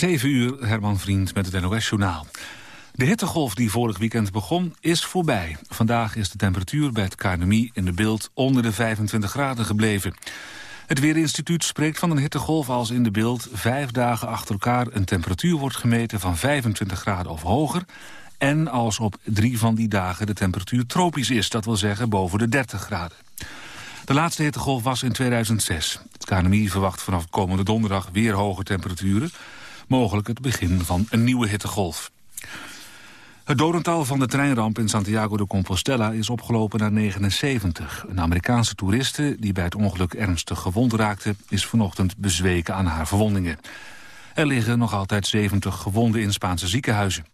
7 uur, Herman Vriend met het NOS-journaal. De hittegolf die vorig weekend begon, is voorbij. Vandaag is de temperatuur bij het KNMI in de beeld onder de 25 graden gebleven. Het Weerinstituut spreekt van een hittegolf als in de beeld... vijf dagen achter elkaar een temperatuur wordt gemeten van 25 graden of hoger... en als op drie van die dagen de temperatuur tropisch is, dat wil zeggen boven de 30 graden. De laatste hittegolf was in 2006. Het KNMI verwacht vanaf komende donderdag weer hoge temperaturen. Mogelijk het begin van een nieuwe hittegolf. Het dodental van de treinramp in Santiago de Compostela is opgelopen naar 79. Een Amerikaanse toeriste die bij het ongeluk ernstig gewond raakte... is vanochtend bezweken aan haar verwondingen. Er liggen nog altijd 70 gewonden in Spaanse ziekenhuizen.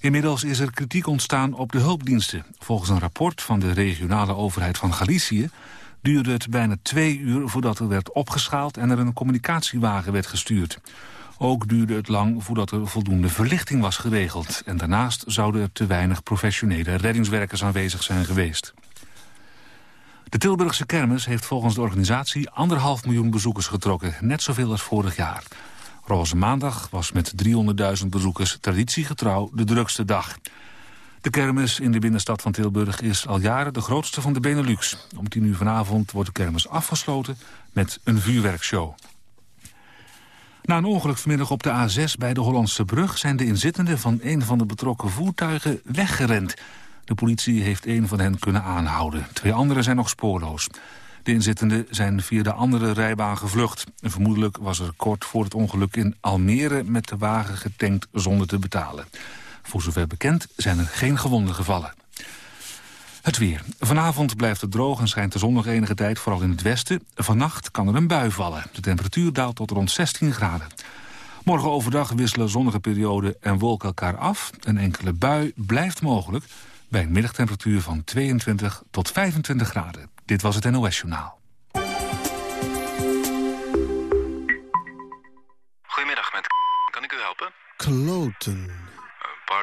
Inmiddels is er kritiek ontstaan op de hulpdiensten. Volgens een rapport van de regionale overheid van Galicië duurde het bijna twee uur voordat er werd opgeschaald en er een communicatiewagen werd gestuurd. Ook duurde het lang voordat er voldoende verlichting was geregeld. En daarnaast zouden er te weinig professionele reddingswerkers aanwezig zijn geweest. De Tilburgse kermis heeft volgens de organisatie anderhalf miljoen bezoekers getrokken. Net zoveel als vorig jaar. Roze Maandag was met 300.000 bezoekers traditiegetrouw de drukste dag. De kermis in de binnenstad van Tilburg is al jaren de grootste van de Benelux. Om tien uur vanavond wordt de kermis afgesloten met een vuurwerkshow. Na een ongeluk vanmiddag op de A6 bij de Hollandse brug... zijn de inzittenden van een van de betrokken voertuigen weggerend. De politie heeft een van hen kunnen aanhouden. Twee anderen zijn nog spoorloos. De inzittenden zijn via de andere rijbaan gevlucht. Vermoedelijk was er kort voor het ongeluk in Almere... met de wagen getankt zonder te betalen. Voor zover bekend zijn er geen gewonden gevallen. Het weer. Vanavond blijft het droog en schijnt de zon nog enige tijd, vooral in het westen. Vannacht kan er een bui vallen. De temperatuur daalt tot rond 16 graden. Morgen overdag wisselen zonnige perioden en wolken elkaar af. Een enkele bui blijft mogelijk bij een middagtemperatuur van 22 tot 25 graden. Dit was het NOS Journaal. Goedemiddag, met kan ik u helpen? Kloten.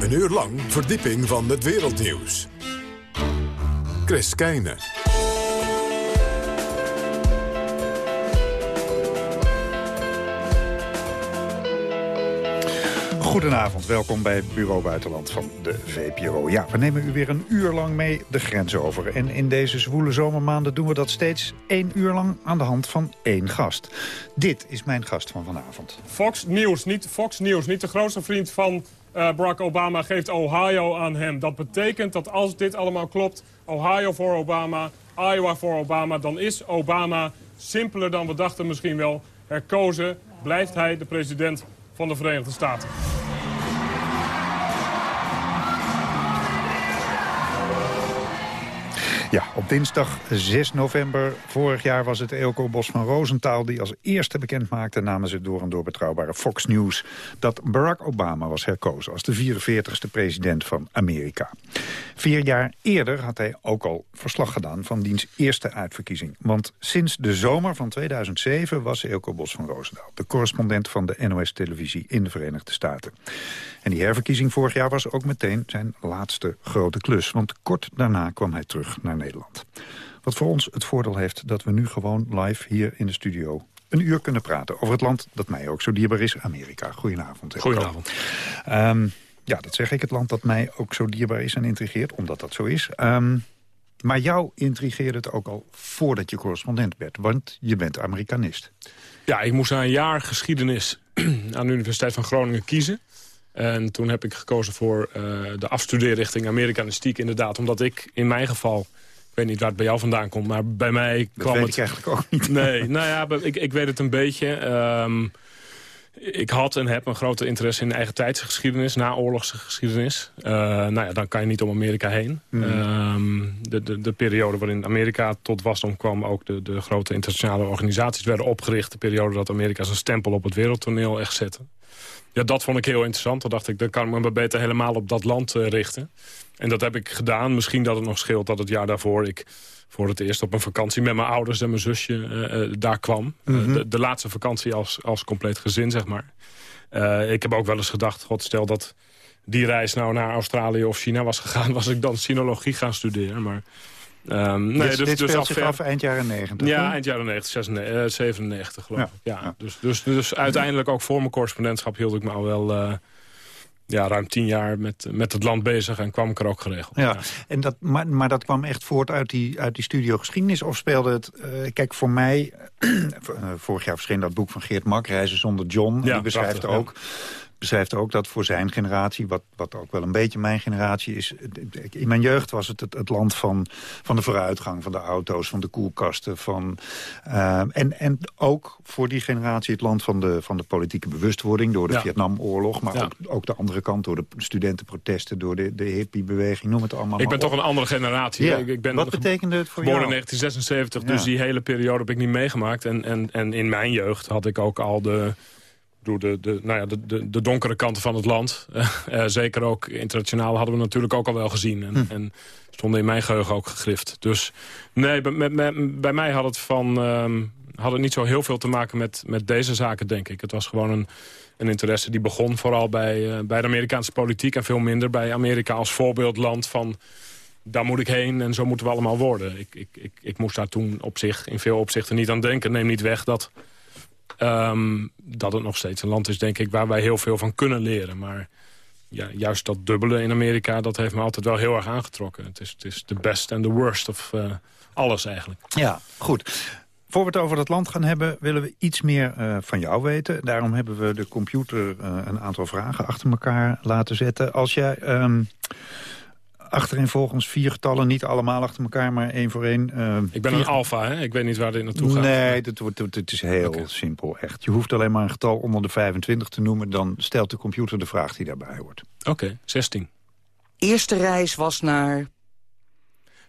Een uur lang verdieping van het wereldnieuws. Chris Keijne. Goedenavond, welkom bij Bureau Buitenland van de VPRO. Ja, we nemen u weer een uur lang mee de grens over. En in deze zwoele zomermaanden doen we dat steeds één uur lang aan de hand van één gast. Dit is mijn gast van vanavond. Fox News, niet Fox News, niet de grootste vriend van uh, Barack Obama geeft Ohio aan hem. Dat betekent dat als dit allemaal klopt, Ohio voor Obama, Iowa voor Obama... dan is Obama, simpeler dan we dachten misschien wel, herkozen. Blijft hij de president van de Verenigde Staten. Ja, op dinsdag 6 november vorig jaar was het Eelco Bos van Roosentaal... die als eerste bekend maakte namens het door en door betrouwbare Fox News... dat Barack Obama was herkozen als de 44ste president van Amerika. Vier jaar eerder had hij ook al verslag gedaan van diens eerste uitverkiezing. Want sinds de zomer van 2007 was Eelco Bos van Roosendaal... de correspondent van de NOS-televisie in de Verenigde Staten. En die herverkiezing vorig jaar was ook meteen zijn laatste grote klus. Want kort daarna kwam hij terug naar Nederland. Wat voor ons het voordeel heeft dat we nu gewoon live hier in de studio een uur kunnen praten over het land dat mij ook zo dierbaar is, Amerika. Goedenavond. Elko. Goedenavond. Ehm, ja, dat zeg ik, het land dat mij ook zo dierbaar is en intrigeert, omdat dat zo is. Ehm, maar jou intrigeerde het ook al voordat je correspondent werd, want je bent Amerikanist. Ja, ik moest na een jaar geschiedenis aan de Universiteit van Groningen kiezen. En toen heb ik gekozen voor uh, de afstudeerrichting Amerikanistiek inderdaad. Omdat ik in mijn geval, ik weet niet waar het bij jou vandaan komt... maar bij mij dat kwam weet het... ik eigenlijk ook niet. Nee, nou ja, ik, ik weet het een beetje. Um, ik had en heb een grote interesse in eigen tijdsgeschiedenis, naoorlogse geschiedenis. Uh, nou ja, dan kan je niet om Amerika heen. Mm. Um, de, de, de, periode waarin Amerika tot wasdom kwam, ook de, de grote internationale organisaties werden opgericht. De periode dat Amerika zijn stempel op het wereldtoneel echt zette. Ja, dat vond ik heel interessant. Toen dacht ik, dan kan ik me maar beter helemaal op dat land uh, richten. En dat heb ik gedaan. Misschien dat het nog scheelt dat het jaar daarvoor ik voor het eerst op een vakantie met mijn ouders en mijn zusje uh, uh, daar kwam. Mm -hmm. de, de, laatste vakantie als, als compleet gezin, zeg maar. Uh, ik heb ook wel eens gedacht, god, stel dat die reis nou naar Australië of China was gegaan... was ik dan sinologie gaan studeren, maar... Um, nee, dit, dus, dit dus speelt zich af eind jaren 90. Ja, eind jaren 90, 96, 97 geloof ja. ik. Ja, ja. Dus, dus, dus uiteindelijk ook voor mijn correspondentschap hield ik me al wel... Uh, ja, ruim tien jaar met, met het land bezig en kwam ik er ook geregeld. Ja, ja. En dat, maar, maar dat kwam echt voort uit die, uit die studio geschiedenis? Of speelde het... Uh, kijk, voor mij... vorig jaar verscheen dat boek van Geert Mak, Reizen zonder John. Ja, die beschrijft prachtig, ook... Ja beschrijft ook dat voor zijn generatie, wat, wat ook wel een beetje mijn generatie is... In mijn jeugd was het het, het land van, van de vooruitgang, van de auto's, van de koelkasten. Van, uh, en, en ook voor die generatie het land van de, van de politieke bewustwording... door de ja. Vietnamoorlog, maar ja. ook, ook de andere kant... door de studentenprotesten, door de, de hippiebeweging, noem het allemaal Ik ben op. toch een andere generatie. Ja. Ik, ik ben wat betekende het voor geboren jou? in 1976, dus die hele periode heb ik niet meegemaakt. En, en, en in mijn jeugd had ik ook al de de, de, nou ja, de, de, de, donkere kanten van het land. Uh, zeker ook internationaal hadden we natuurlijk ook al wel gezien. En, hm. en stonden in mijn geheugen ook gegrift. Dus nee, bij, bij, bij mij had het, van, um, had het niet zo heel veel te maken met, met deze zaken, denk ik. Het was gewoon een, een interesse die begon vooral bij, uh, bij de Amerikaanse politiek... en veel minder bij Amerika als voorbeeldland van... daar moet ik heen en zo moeten we allemaal worden. Ik, ik, ik, ik moest daar toen op zich in veel opzichten niet aan denken. Neem niet weg dat Um, dat het nog steeds een land is, denk ik, waar wij heel veel van kunnen leren. Maar ja, juist dat dubbele in Amerika, dat heeft me altijd wel heel erg aangetrokken. Het is, het is best en de worst of uh, alles eigenlijk. Ja, goed. Voor we het over dat land gaan hebben, willen we iets meer uh, van jou weten. Daarom hebben we de computer uh, een aantal vragen achter elkaar laten zetten. Als jij... Um, achterin volgens vier getallen, niet allemaal achter elkaar, maar één voor één. Uh, ik ben vier... een alfa, hè? Ik weet niet waar dit naartoe gaat. Nee, het, het, het is heel okay. simpel, echt. Je hoeft alleen maar een getal onder de 25 te noemen... dan stelt de computer de vraag die daarbij hoort. Oké, okay, 16. Eerste reis was naar...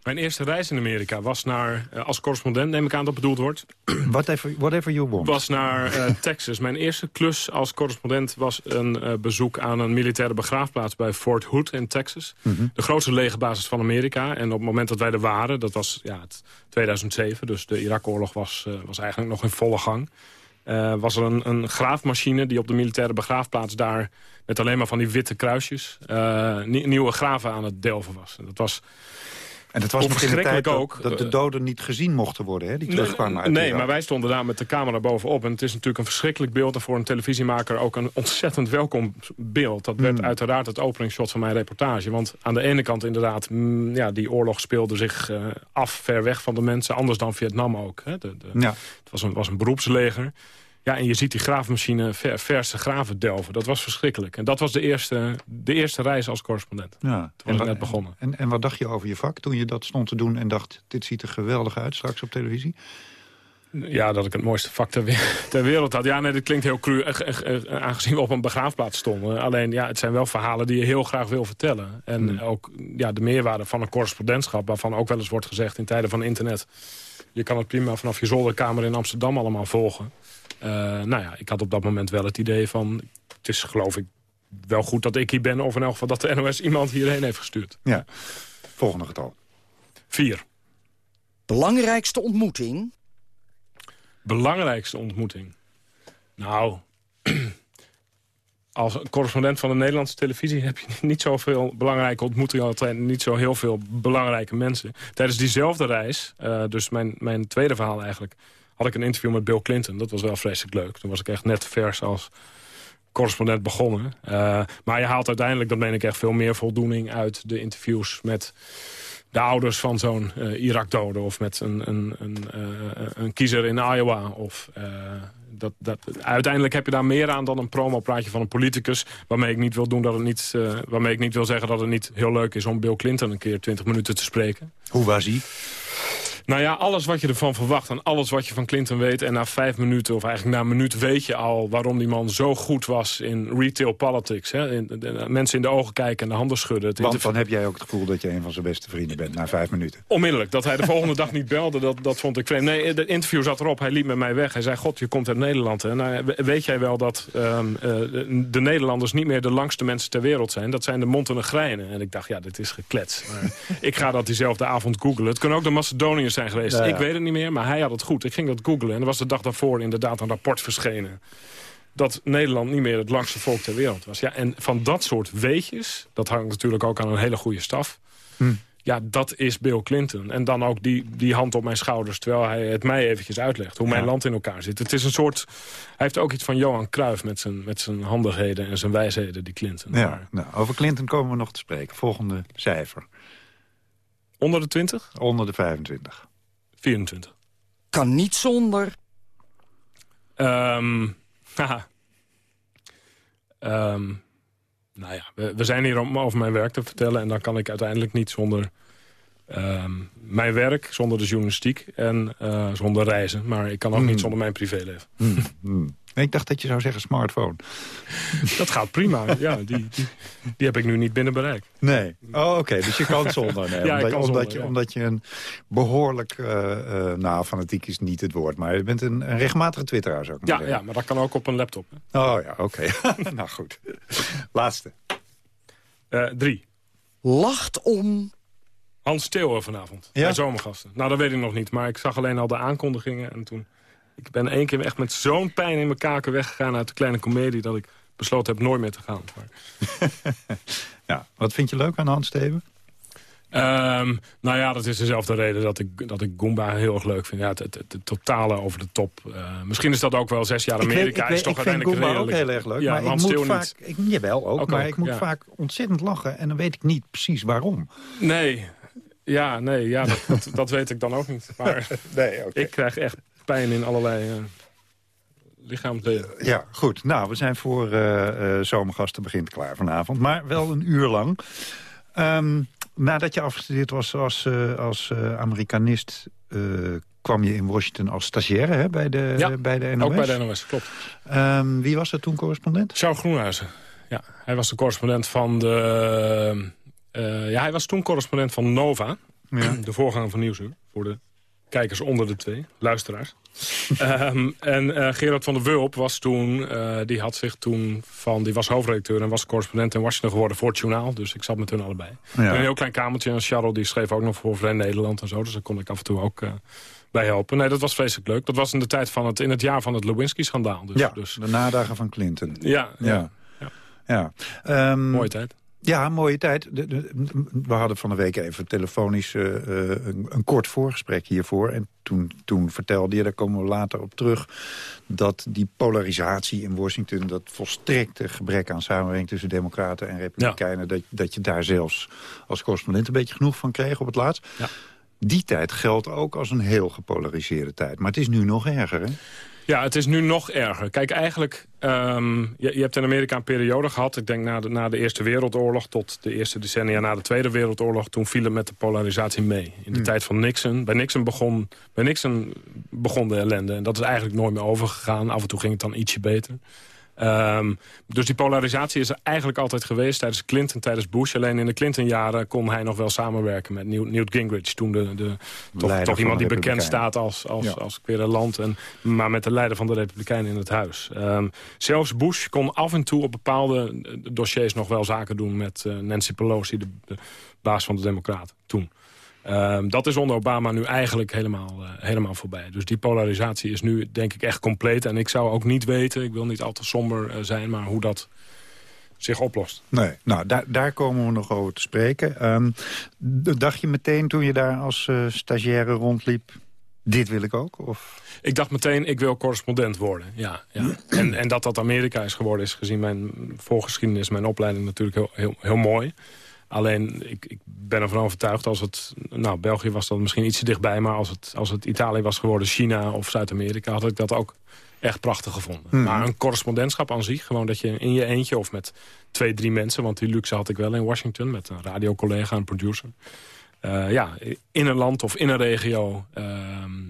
Mijn eerste reis in Amerika was naar, uh, als correspondent, neem ik aan dat bedoeld wordt. Whatever, whatever you want. Was naar uh, Texas. Mijn eerste klus als correspondent was een uh, bezoek aan een militaire begraafplaats bij Fort Hood in Texas. Mm -hmm. De grootste legerbasis van Amerika. En op het moment dat wij er waren, dat was ja, 2007, dus de Irak-oorlog was, was eigenlijk nog in volle gang. was er een, een graafmachine die op de militaire begraafplaats daar met alleen maar van die witte kruisjes nieuwe graven aan het delven was. En dat was... En het was nog in de tijd ook, dat, dat de doden niet gezien mochten worden, hè, die terugkwamen uit Nee, maar wij stonden daar met de camera bovenop. En het is natuurlijk een verschrikkelijk beeld. En voor een televisiemaker ook een ontzettend welkom beeld. Dat werd mm. uiteraard het openingsshot van mijn reportage. Want aan de ene kant inderdaad, mm, ja, die oorlog speelde zich uh, af ver weg van de mensen. Anders dan Vietnam ook. Hè. De, de, ja. Het was een, was een beroepsleger. Ja, en je ziet die graafmachine ver, verse graven delven. Dat was verschrikkelijk. En dat was de eerste, de eerste reis als correspondent. Ja. Toen was ik net begonnen. En, en wat dacht je over je vak toen je dat stond te doen... en dacht, dit ziet er geweldig uit straks op televisie? Ja, dat ik het mooiste vak ter, ter wereld had. Ja, nee, dat klinkt heel cru, aangezien we op een begraafplaats stonden. Alleen, ja, het zijn wel verhalen die je heel graag wil vertellen. En hmm. ook ja, de meerwaarde van een correspondentschap... waarvan ook wel eens wordt gezegd in tijden van internet... je kan het prima vanaf je zolderkamer in Amsterdam allemaal volgen. Uh, nou ja, ik had op dat moment wel het idee van... het is geloof ik wel goed dat ik hier ben... of in elk geval dat de NOS iemand hierheen heeft gestuurd. Ja, volgende getal. Vier. Belangrijkste ontmoeting? Belangrijkste ontmoeting? Nou, als correspondent van de Nederlandse televisie... heb je niet zoveel belangrijke ontmoetingen... altijd niet zo heel veel belangrijke mensen. Tijdens diezelfde reis, uh, dus mijn, mijn tweede verhaal eigenlijk had ik een interview met Bill Clinton. Dat was wel vreselijk leuk. Toen was ik echt net vers als correspondent begonnen. Uh, maar je haalt uiteindelijk, dat meen ik echt, veel meer voldoening uit de interviews met de ouders van zo'n uh, Irak-dode... of met een, een, een, uh, een, kiezer in Iowa. Of, dat, dat, uiteindelijk heb je daar meer aan dan een promopraatje van een politicus... waarmee ik niet wil, doen dat het niet, waarmee ik niet wil zeggen dat het niet heel leuk is... om Bill Clinton een keer 20 minuten te spreken. Hoe was hij? Nou ja, alles wat je ervan verwacht en alles wat je van Clinton weet... en na vijf minuten, of eigenlijk na een minuut weet je al... waarom die man zo goed was in retail politics. Hè? In, de, mensen in de ogen kijken en de handen schudden. Het Want dan heb jij ook het gevoel dat je een van zijn beste vrienden bent na vijf minuten. Onmiddellijk. Dat hij de volgende dag niet belde, dat, dat vond ik vreemd. Nee, de interview zat erop. Hij liep met mij weg. Hij zei, god, je komt uit Nederland. Hè? Nou, weet jij wel dat um, uh, de Nederlanders niet meer de langste mensen ter wereld zijn? Dat zijn de Montenegrijnen. En ik dacht, ja, dit is geklets. Maar ik ga dat diezelfde avond googlen. Het kunnen ook de Macedoniërs zijn geweest. Ja. Ik weet het niet meer, maar hij had het goed. Ik ging dat googlen en er was de dag daarvoor inderdaad een rapport verschenen dat Nederland niet meer het langste volk ter wereld was. Ja, en van dat soort weetjes, dat hangt natuurlijk ook aan een hele goede staf... Hm. Ja, dat is Bill Clinton. En dan ook die, die hand op mijn schouders... terwijl hij het mij eventjes uitlegt hoe mijn land in elkaar zit. Het is een soort... Hij heeft ook iets van Johan Cruijff met zijn, met zijn handigheden en zijn wijsheden, die Clinton. Ja, maar... nou, over Clinton komen we nog te spreken. Volgende cijfer. Onder de 20? Onder de 25. 24. Kan niet zonder. Um, haha. Um, nou ja, we, we, zijn hier om over mijn werk te vertellen... en dan kan ik uiteindelijk niet zonder um, mijn werk, zonder de journalistiek... en uh, zonder reizen. Maar ik kan ook mm. niet zonder mijn privéleven. Mm. Ik dacht dat je zou zeggen smartphone. Dat gaat prima, ja. Die, die, die heb ik nu niet binnen bereik. Nee. Oh, oké. Dus je kan zonder. Nee. ja, omdat, kan omdat, je, omdat je een behoorlijk... Uh, uh, nou, fanatiek is niet het woord. Maar je bent een, een regelmatige twitteraar, zou ik ja, maar Ja, maar dat kan ook op een laptop. Hè? Oh ja, oké. Okay. nou goed. Laatste. Uh, drie. Lacht om... Hans Steeuwen vanavond. Ja? Bij Zomergasten. Nou, dat weet ik nog niet. Maar ik zag alleen al de aankondigingen en toen... Ik ben één keer echt met zo'n pijn in mijn kaken weggegaan uit de kleine komedie... dat ik besloten heb nooit meer te gaan. Maar... ja, wat vind je leuk aan Hans Steven? Um, nou ja, dat is dezelfde reden dat ik, dat ik Goomba heel erg leuk vind. Ja, het, het, het, het totale over de top. Uh, misschien is dat ook wel zes jaar Amerika. Ik, weet, ik, is toch ik vind Goomba ook heel erg leuk. Ja, maar ik moet vaak, ik, jawel ook, ook maar ook, ik moet ja. vaak ontzettend lachen. En dan weet ik niet precies waarom. Nee, ja, nee, ja, dat, dat, dat weet ik dan ook niet. Maar nee, okay. ik krijg echt pijn in allerlei... Uh, lichaamsdelen. Ja, goed. Nou, we zijn voor uh, uh, zomergasten begint klaar vanavond. Maar wel een uur lang. Um, nadat je afgestudeerd was als, uh, als Amerikanist... kwam je in Washington als stagiaire hè, bij, de, ja, bij de NOS? ook bij de NOS, klopt. Um, wie was er toen correspondent? Charles Groenhuizen. Ja, hij was de correspondent van de... ja, hij was toen correspondent van Nova. Ja. De voorganger van Nieuwsuur. Voor de kijkers onder de twee, luisteraars. um, en uh, Gerard van der Wulp was toen, uh, die had zich toen van, die was hoofdredacteur en was correspondent in Washington geworden voor het journaal. Dus ik zat met hun allebei. Ja. Een heel klein kamertje en Charles die schreef ook nog voor Vrij Nederland en zo. Dus daar kon ik af en toe ook uh, bij helpen. Nee, dat was vreselijk leuk. Dat was in de tijd van het, in het jaar van het Lewinsky-schandaal. Dus, ja, dus... de nadagen van Clinton. Ja, ja. ja. ja. ja. Um, Mooie tijd. Ja, mooie tijd. We hadden van de week even telefonisch uh, een, een, kort voorgesprek hiervoor. En toen, toen vertelde je, daar komen we later op terug... dat die polarisatie in Washington, dat volstrekte gebrek aan samenwerking... tussen democraten en republikeinen... Ja. Dat, dat je daar zelfs als correspondent een beetje genoeg van kreeg op het laatst. Ja. Die tijd geldt ook als een heel gepolariseerde tijd. Maar het is nu nog erger, hè? Ja, het is nu nog erger. Kijk, eigenlijk, um, je, je, hebt in Amerika een periode gehad... ik denk na de, na de Eerste Wereldoorlog tot de eerste decennia na de Tweede Wereldoorlog... toen viel het met de polarisatie mee. In de hmm. tijd van Nixon. Bij Nixon, begon, bij Nixon begon de ellende. En dat is eigenlijk nooit meer overgegaan. Af en toe ging het dan ietsje beter. Um, dus die polarisatie is er eigenlijk altijd geweest tijdens Clinton, tijdens Bush. Alleen in de Clinton-jaren kon hij nog wel samenwerken met Newt Gingrich. Toen de, de, toch, toch iemand die bekend staat als, als, ja. als querelant. En, maar met de leider van de Republikeinen in het huis. Um, zelfs Bush kon af en toe op bepaalde dossiers nog wel zaken doen met uh, Nancy Pelosi, de, de baas van de Democraten, toen. Um, dat is onder Obama nu eigenlijk helemaal, uh, helemaal voorbij. Dus die polarisatie is nu denk ik echt compleet. En ik zou ook niet weten, ik wil niet al te somber uh, zijn... maar hoe dat zich oplost. Nee, nou, daar, daar komen we nog over te spreken. Um, dacht je meteen toen je daar als uh, stagiaire rondliep... dit wil ik ook? Of? Ik dacht meteen, ik wil correspondent worden. Ja, ja. En, en dat dat Amerika is geworden is gezien mijn voorgeschiedenis... mijn opleiding natuurlijk heel, heel, heel mooi. Alleen, ik, ik ben ervan overtuigd als het... Nou, België was dan misschien ietsje dichtbij... maar als het, als het Italië was geworden, China of Zuid-Amerika... had ik dat ook echt prachtig gevonden. Hmm. Maar een correspondentschap aan zich, gewoon dat je in je eentje... of met twee, drie mensen, want die luxe had ik wel in Washington... met een radiocollega, een producer... Uh, ja, in een land of in een regio uh,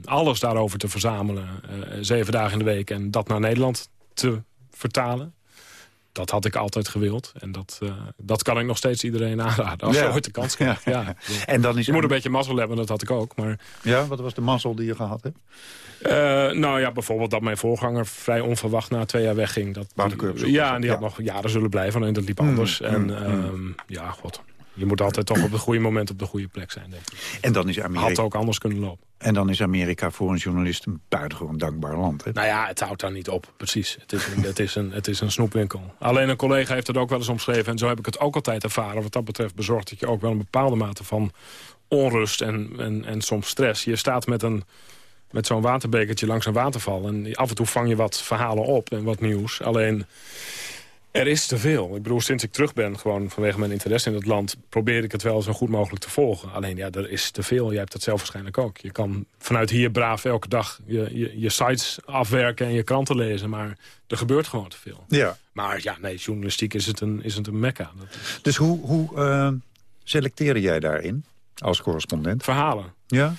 alles daarover te verzamelen. Uh, zeven dagen in de week en dat naar Nederland te vertalen. Dat had ik altijd gewild. En dat, dat kan ik nog steeds iedereen aanraden. Als Ja. je ooit de kans krijgt. Ja. Ja. En dan is Je moet een beetje mazzel hebben, dat had ik ook. Maar Ja, wat was de mazzel die je gehad hebt? eh, nou ja, bijvoorbeeld dat mijn voorganger vrij onverwacht na twee jaar wegging. Dat, ja, en die had nog jaren zullen blijven. En dat liep anders. en mm, ehm, ja, god. Je moet altijd toch op het goede moment op de goede plek zijn, denk ik. En dan is Amerika, Had ook anders kunnen lopen. en dan is Amerika voor een journalist een buitengewoon dankbaar land. Hè? Nou ja, het houdt daar niet op, precies. Het is, een, het, is een, het is een snoepwinkel. Alleen een collega heeft het ook wel eens omschreven... en zo heb ik het ook altijd ervaren. Wat dat betreft bezorgt dat je ook wel een bepaalde mate van onrust en, en, en soms stress. Je staat met, een, met zo'n waterbekertje langs een waterval... en af en toe vang je wat verhalen op en wat nieuws. Alleen, er is te veel. Ik bedoel, sinds ik terug ben, gewoon vanwege mijn interesse in het land... probeer ik het wel zo goed mogelijk te volgen. Alleen, ja, er is te veel. Jij hebt dat zelf waarschijnlijk ook. Je kan vanuit hier braaf elke dag je, je, je sites afwerken en je kranten lezen... maar er gebeurt gewoon te veel. Ja. Maar ja, nee, journalistiek is het een, is het een mekka. Dus hoe, hoe eh, selecteerde jij daarin als correspondent? verhalen. Ja?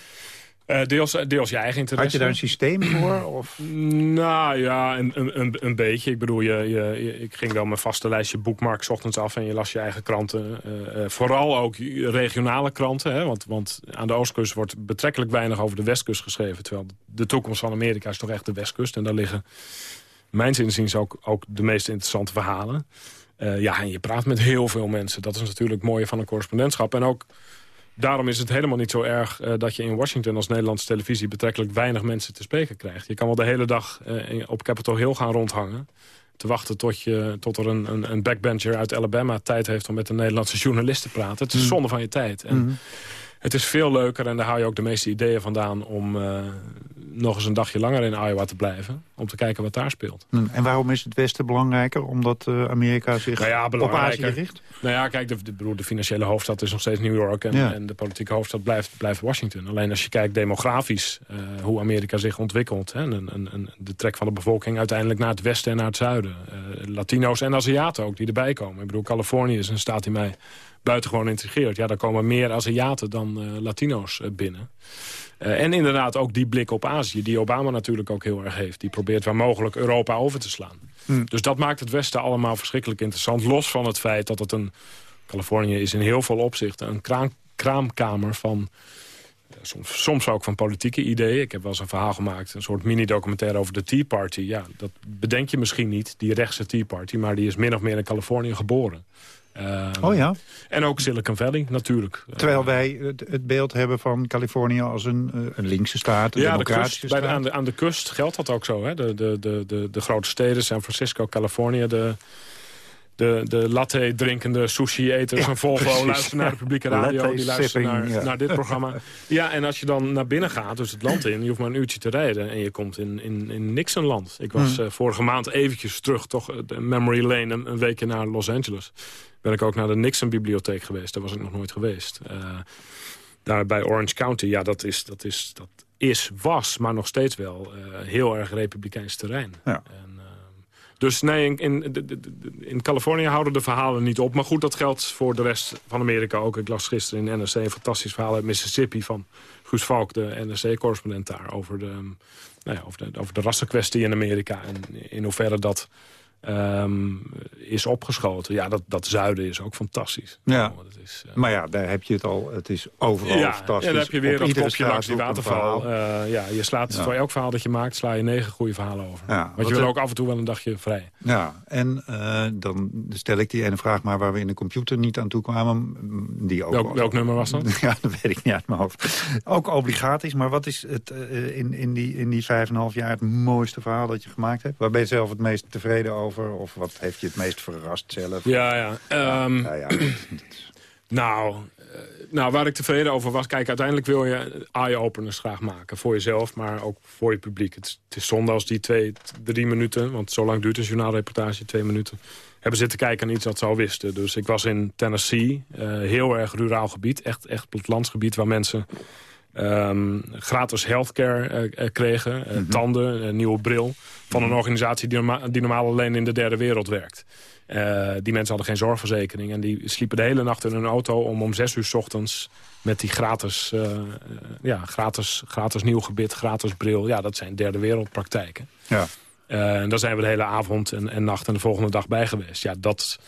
Eh, deels, deels je eigen interesse. Had je daar een systeem voor? Of? Nou ja, een, een, een, beetje. Ik bedoel, je, je, je- ik ging wel mijn vaste lijstje boekmark ochtends af... en je las je eigen kranten. Eh, eh, vooral ook regionale kranten. Hè, want, want aan de oostkust wordt betrekkelijk weinig over de westkust geschreven. Terwijl de toekomst van Amerika is toch echt de westkust. En daar liggen, mijns inziens, ook, ook de meest interessante verhalen. Ja, en je praat met heel veel mensen. Dat is natuurlijk het mooie van een correspondentschap. En ook daarom is het helemaal niet zo erg eh, dat je in Washington als Nederlandse televisie betrekkelijk weinig mensen te spreken krijgt. Je kan wel de hele dag eh, op Capitol Hill gaan rondhangen. Te wachten tot, je, tot er een, een, een backbencher uit Alabama tijd heeft om met een Nederlandse journalist te praten. Het is zonde van je tijd. En Het is veel leuker en daar haal je ook de meeste ideeën vandaan om eh, nog eens een dagje langer in Iowa te blijven. Om te kijken wat daar speelt. Hm, En waarom is het Westen belangrijker? Omdat eh, Amerika zich Nou ja, op. Azië richt? Nou ja, kijk, de, de, financiële hoofdstad is nog steeds New York... en, Ja. en de politieke hoofdstad blijft, blijft Washington. Alleen als je kijkt demografisch eh, hoe Amerika zich ontwikkelt... Hè, en, en, en de trek van de bevolking uiteindelijk naar het westen en naar het zuiden. Eh, Latino's en Aziaten ook, die erbij komen. Ik bedoel, Californië is een staat die mij buitengewoon intrigeert. Ja, daar komen meer Aziaten dan Latino's binnen. Eh, en inderdaad ook die blik op Azië, die Obama natuurlijk ook heel erg heeft. Die probeert waar mogelijk Europa over te slaan. Dus dat maakt het Westen allemaal verschrikkelijk interessant. Los van het feit dat het een... Californië is in heel veel opzichten een kraan- kraamkamer van... Soms, soms ook van politieke ideeën. Ik heb wel eens een verhaal gemaakt, een soort mini-documentaire over de Tea Party. Ja, dat bedenk je misschien niet, die rechtse Tea Party... maar die is min of meer in Californië geboren. Ehm, Oh ja. En ook Silicon Valley, natuurlijk. Terwijl wij het, het beeld hebben van Californië als een, eh, een linkse staat, een Ja, de kust, bij de, aan, de, aan de kust geldt dat ook zo. Hè? De, de, de, de, de grote steden, San Francisco, Californië... de, de, de latte drinkende sushi-eters en Volvo luisteren naar de publieke radio. Die luisteren naar, naar dit programma. Ja, en als je dan naar binnen gaat, dus het land in... je hoeft maar een uurtje te rijden en je komt in, in, in Nixonland. Ik was Hmm. eh, vorige maand eventjes terug, toch eh, de Memory Lane... Een, een weekje naar Los Angeles. Ben ik ook naar de Nixon-bibliotheek geweest. Daar was ik nog nooit geweest. Eh, daar bij Orange County, ja, dat is, dat is, dat is was, maar nog steeds wel heel erg republikeins terrein. Ja. En, dus nee, in, in, in Californië houden de verhalen niet op. Maar goed, dat geldt voor de rest van Amerika ook. Ik las gisteren in NRC een fantastisch verhaal uit Mississippi... van Guus Valk, de NRC-correspondent daar... Over de, nou ja, over, de, over de rassenkwestie in Amerika. En in hoeverre dat ehm, is opgeschoten. Ja, dat, dat zuiden is ook fantastisch. Ja. Dat is, eh, Maar ja, daar heb je het al. Het is overal ja, fantastisch. en dan heb je weer dat kopje langs die waterval. Eh, ja, je slaat Ja. voor elk verhaal dat je maakt, sla je negen goede verhalen over. Ja, Want je wil ook af en toe wel een dagje vrij. Ja, en eh, dan stel ik die ene vraag maar waar we in de computer niet aan toe kwamen. m, Die ook Welk, welk nummer was dat? Ja, dat weet ik niet uit mijn hoofd. Ook obligaties, maar wat is het, in, in die, in die vijf en half jaar het mooiste verhaal dat je gemaakt hebt? Waar ben je zelf het meest tevreden over? Of wat heeft je het meest verrast zelf? Ja, ja. ehm, Ja, Nou, eh, nou, waar ik tevreden over was... Kijk, uiteindelijk wil je eye-openers graag maken. Voor jezelf, maar ook voor je publiek. Het, het, is zonde als die twee, drie minuten... want zo lang duurt een journaalreportage, twee minuten... hebben zitten kijken naar iets dat ze al wisten. Dus ik was in Tennessee, uh, heel erg ruraal gebied. Echt, echt plattelandsgebied waar mensen... Um, gratis healthcare uh, kregen, uh, mm -hmm. tanden, een nieuwe bril... van een organisatie die, norma die normaal alleen in de derde wereld werkt. Uh, die mensen hadden geen zorgverzekering. En die sliepen de hele nacht in hun auto om om zes uur s ochtends... met die gratis, ja, gratis, gratis nieuw gebit, gratis bril. Ja, dat zijn derde wereldpraktijken. Ja. En daar zijn we de hele avond en, en nacht en de volgende dag bij geweest. Ja, dat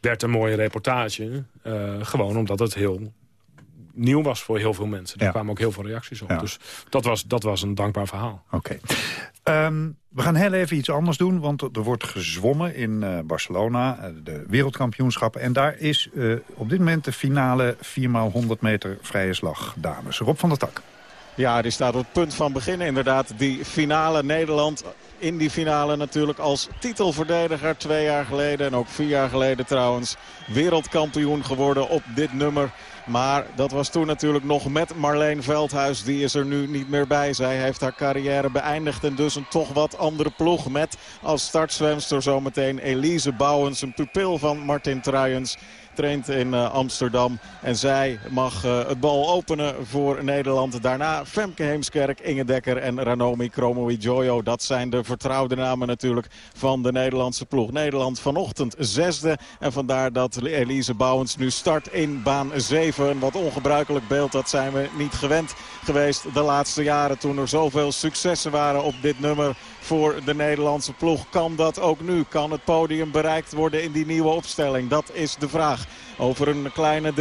werd een mooie reportage. gewoon omdat het heel nieuw was voor heel veel mensen. Er ja. kwamen ook heel veel reacties op. Ja. Dus dat was, dat was een dankbaar verhaal. Oké. Okay. Um, we gaan heel even iets anders doen, want er wordt gezwommen in uh, Barcelona, de wereldkampioenschappen. En daar is uh, op dit moment de finale 4x100 meter vrije slag dames. Rob van der Tak. Ja, die staat op het punt van beginnen inderdaad. Die finale Nederland in die finale natuurlijk als titelverdediger twee jaar geleden. En ook vier jaar geleden trouwens wereldkampioen geworden op dit nummer. Maar dat was toen natuurlijk nog met Marleen Veldhuis. Die is er nu niet meer bij. Zij heeft haar carrière beëindigd. En dus een toch wat andere ploeg. Met als startzwemster zometeen Elise Bouwens. Een pupil van Martin Truijens traint in uh, Amsterdam. En zij mag uh, het bal openen voor Nederland. Daarna Femke Heemskerk, Inge Dekker en Ranomi Kromowidjojo. Dat zijn de vertrouwde namen natuurlijk van de Nederlandse ploeg. Nederland vanochtend zesde. En vandaar dat Elise Bouwens nu start in baan 7. Een wat ongebruikelijk beeld, dat zijn we niet gewend geweest de laatste jaren. Toen er zoveel successen waren op dit nummer voor de Nederlandse ploeg. Kan dat ook nu? Kan het podium bereikt worden in die nieuwe opstelling? Dat is de vraag. Over een kleine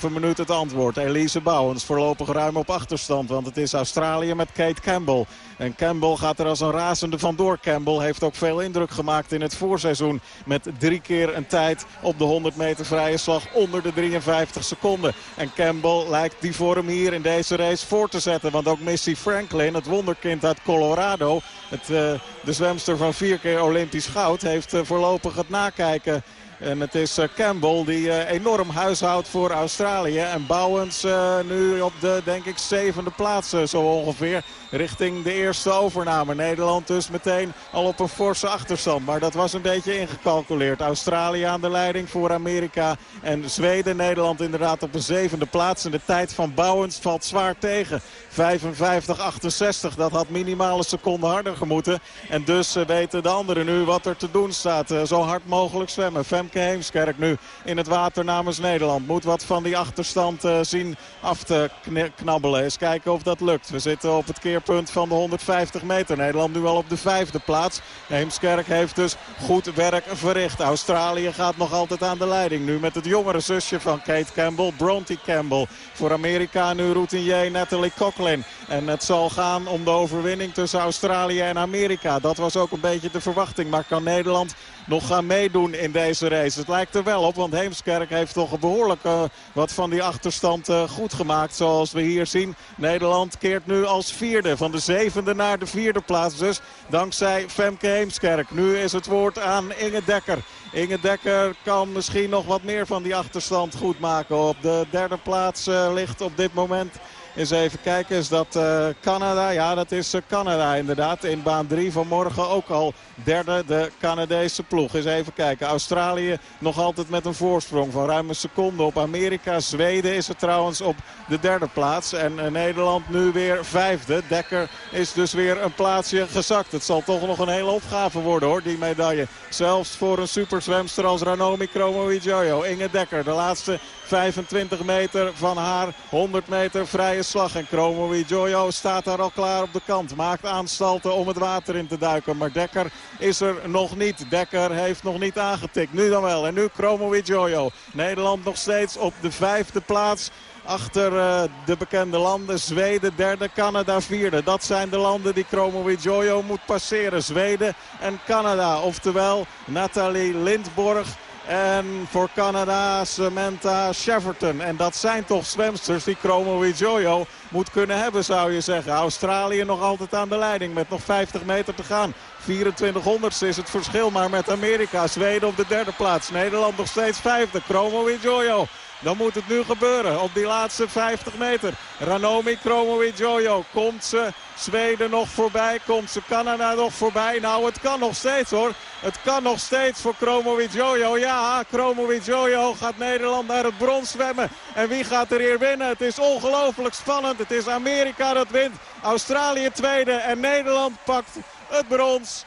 3,5 minuut het antwoord. Elise Bouwens voorlopig ruim op achterstand. Want het is Australië met Kate Campbell. En Campbell gaat er als een razende vandoor. Campbell heeft ook veel indruk gemaakt in het voorseizoen. Met drie keer een tijd op de 100 meter vrije slag onder de 53 seconden. En Campbell lijkt die vorm hier in deze race voor te zetten. Want ook Missy Franklin, het wonderkind uit Colorado... Het, uh, de zwemster van vier keer Olympisch goud, heeft uh, voorlopig het nakijken en het is Campbell die uh, enorm huishoudt voor Australië. En Bouwens uh, nu op de, denk ik, zevende plaats zo ongeveer. Richting de eerste overname. Nederland dus meteen al op een forse achterstand. Maar dat was een beetje ingecalculeerd. Australië aan de leiding voor Amerika. En Zweden, Nederland inderdaad op een zevende plaats. En de tijd van Bouwens valt zwaar tegen. 55-68. Dat had minimaal een seconde harder gemoeten. En dus weten de anderen nu wat er te doen staat. zo hard mogelijk zwemmen. Femke Heemskerk nu in het water namens Nederland. Moet wat van die achterstand uh, zien af te knabbelen. Eens kijken of dat lukt. We zitten op het keerpunt van de 150 meter. Nederland nu al op de vijfde plaats. Heemskerk heeft dus goed werk verricht. Australië gaat nog altijd aan de leiding. Nu met het jongere zusje van Kate Campbell, Bronte Campbell. Voor Amerika nu routinier Natalie Coughlin. En het zal gaan om de overwinning tussen Australië en Amerika. Dat was ook een beetje de verwachting. Maar kan Nederland nog gaan meedoen in deze race. Het lijkt er wel op, want Heemskerk heeft toch behoorlijk uh, wat van die achterstand uh, goed gemaakt. Zoals we hier zien. Nederland keert nu als vierde van de zevende naar de vierde plaats. Dus dankzij Femke Heemskerk. Nu is het woord aan Inge Dekker. Inge Dekker kan misschien nog wat meer van die achterstand goed maken. Op de derde plaats uh, ligt op dit moment... Eens even kijken, is dat uh, Canada? Ja, dat is uh, Canada inderdaad. In baan 3 vanmorgen ook al derde de Canadese ploeg. Eens even kijken. Australië nog altijd met een voorsprong van ruim een seconde op Amerika. Zweden is er trouwens op de derde plaats. En uh, Nederland nu weer vijfde. Dekker is dus weer een plaatsje gezakt. Het zal toch nog een hele opgave worden hoor, die medaille. Zelfs voor een superzwemster als Ranomi Kromowidjojo. Inge Dekker, de laatste 25 meter van haar 100 meter vrije slag. En Kromowidjojo staat daar al klaar op de kant. Maakt aanstalten om het water in te duiken. Maar Dekker is er nog niet. Dekker heeft nog niet aangetikt. Nu dan wel. En nu Kromowidjojo. Nederland nog steeds op de vijfde plaats. Achter uh, de bekende landen. Zweden derde, Canada vierde. Dat zijn de landen die Kromowidjojo moet passeren. Zweden en Canada. Oftewel Nathalie Lindborg en voor Canada Samantha Shefferton. En dat zijn toch zwemsters die Chromo Jojo moet kunnen hebben zou je zeggen. Australië nog altijd aan de leiding met nog 50 meter te gaan. 2400ste is het verschil maar met Amerika. Zweden op de derde plaats. Nederland nog steeds vijfde. Chromo Jojo Dan moet het nu gebeuren op die laatste 50 meter. Ranomi Kromowidjojo. Komt ze Zweden nog voorbij? Komt ze Canada nog voorbij? Nou, het kan nog steeds hoor. Het kan nog steeds voor Kromowidjojo. Ja, Kromowidjojo gaat Nederland naar het brons zwemmen. En wie gaat er hier winnen? Het is ongelooflijk spannend. Het is Amerika dat wint. Australië tweede en Nederland pakt het brons.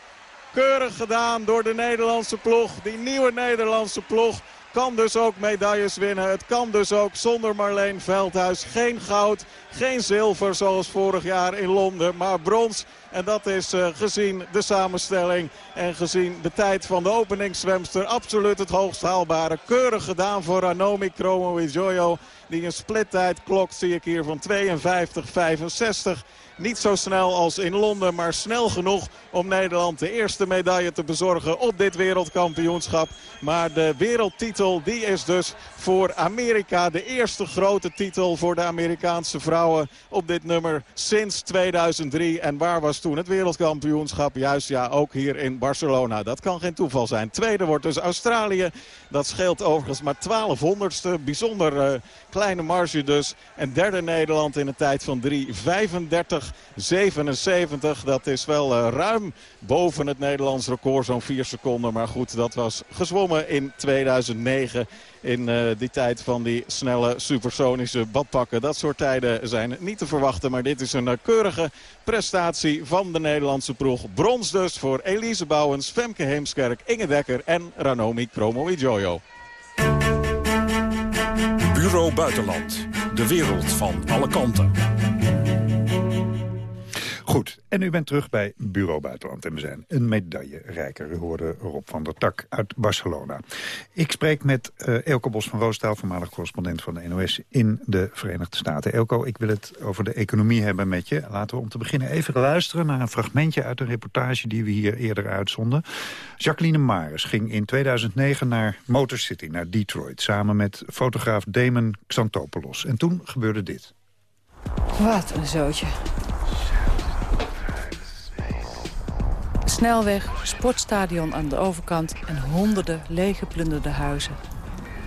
Keurig gedaan door de Nederlandse ploeg. Die nieuwe Nederlandse ploeg kan dus ook medailles winnen. Het kan dus ook zonder Marleen Veldhuis. Geen goud, geen zilver zoals vorig jaar in Londen, maar brons. En dat is uh, gezien de samenstelling en gezien de tijd van de openingszwemster absoluut het hoogst haalbare. Keurig gedaan voor Ranomi Kromowidjojo. Die een splittijd klokt zie ik hier van 52-65. Niet zo snel als in Londen, maar snel genoeg om Nederland de eerste medaille te bezorgen op dit wereldkampioenschap. Maar de wereldtitel die is dus voor Amerika de eerste grote titel voor de Amerikaanse vrouwen op dit nummer sinds 2003. En waar was toen het wereldkampioenschap? Juist ja, ook hier in Barcelona. Dat kan geen toeval zijn. Tweede wordt dus Australië. Dat scheelt overigens maar 1200ste. Bijzonder uh, kleine marge dus. En derde Nederland in een tijd van 3.35.77. Dat is wel uh, ruim boven het Nederlands record. Zo'n 4 seconden. Maar goed, dat was gezwommen in 2009 in uh, die tijd van die snelle supersonische badpakken. Dat soort tijden zijn niet te verwachten. Maar dit is een uh, keurige prestatie van de Nederlandse ploeg. Brons dus voor Elise Bouwens, Femke Heemskerk, Inge Dekker en Ranomi Kromowidjojo. Bureau Buitenland. De wereld van alle kanten. Goed, en u bent terug bij Bureau Buitenland. En we zijn een medaille rijker. U hoorde Rob van der Tak uit Barcelona. Ik spreek met uh, Elko Bos van Roostaal, voormalig correspondent van de NOS in de Verenigde Staten. Elko, ik wil het over de economie hebben met je. Laten we om te beginnen even luisteren naar een fragmentje uit een reportage die we hier eerder uitzonden. Jacqueline Maris ging in 2009 naar Motor City, naar Detroit, samen met fotograaf Damon Xantopoulos. En toen gebeurde dit. Wat een zootje. Snelweg, sportstadion aan de overkant en honderden leeggeplunderde huizen.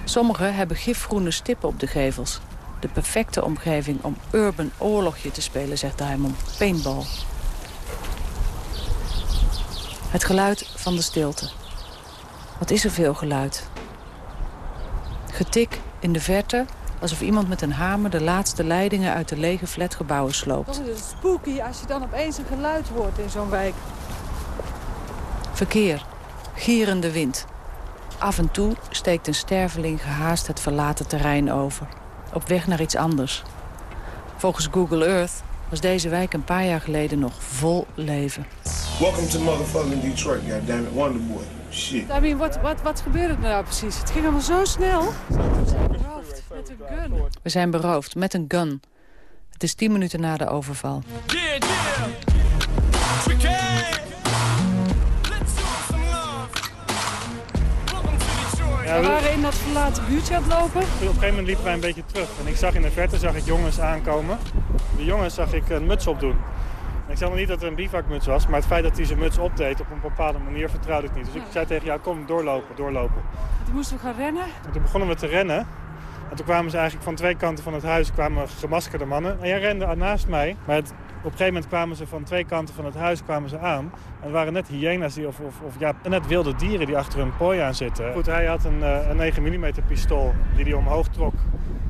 Sommige hebben gifgroene stippen op de gevels. De perfecte omgeving om urban oorlogje te spelen, zegt Diamond. Paintball. Het geluid van de stilte. Wat is er veel geluid? Getik in de verte, alsof iemand met een hamer de laatste leidingen uit de lege flatgebouwen sloopt. Dat is spooky als je dan opeens een geluid hoort in zo'n wijk. Verkeer. Gierende wind. Af en toe steekt een sterveling gehaast het verlaten terrein over. Op weg naar iets anders. Volgens Google Earth was deze wijk een paar jaar geleden nog vol leven. Welcome to motherfucking Detroit, goddammit. Wonderboy. Shit. I mean, wat, wat, wat gebeurde er nou precies? Het ging allemaal zo snel. We zijn beroofd met een gun. We zijn beroofd met een gun. Het is tien minuten na de overval. Yeah, yeah. Ja, we waren in dat verlaten buurtje aan het lopen. Op een gegeven moment liepen wij een beetje terug. En ik zag in de verte zag ik jongens aankomen. De jongens zag ik een muts opdoen. En ik zei nog niet dat het een bivakmuts was, maar het feit dat hij zijn muts opdeed op een bepaalde manier vertrouwde ik niet. Dus ik zei tegen jou, kom doorlopen, doorlopen. En toen moesten we gaan rennen. En toen begonnen we te rennen. En toen kwamen ze eigenlijk van twee kanten van het huis kwamen gemaskerde mannen. En jij rende naast mij. Maar het, op een gegeven moment kwamen ze van twee kanten van het huis kwamen ze aan. En het waren net hyena's die, of, of, of ja, net wilde dieren die achter een pooi aan zitten. Goed, hij had een, een 9 mm pistool die hij omhoog trok.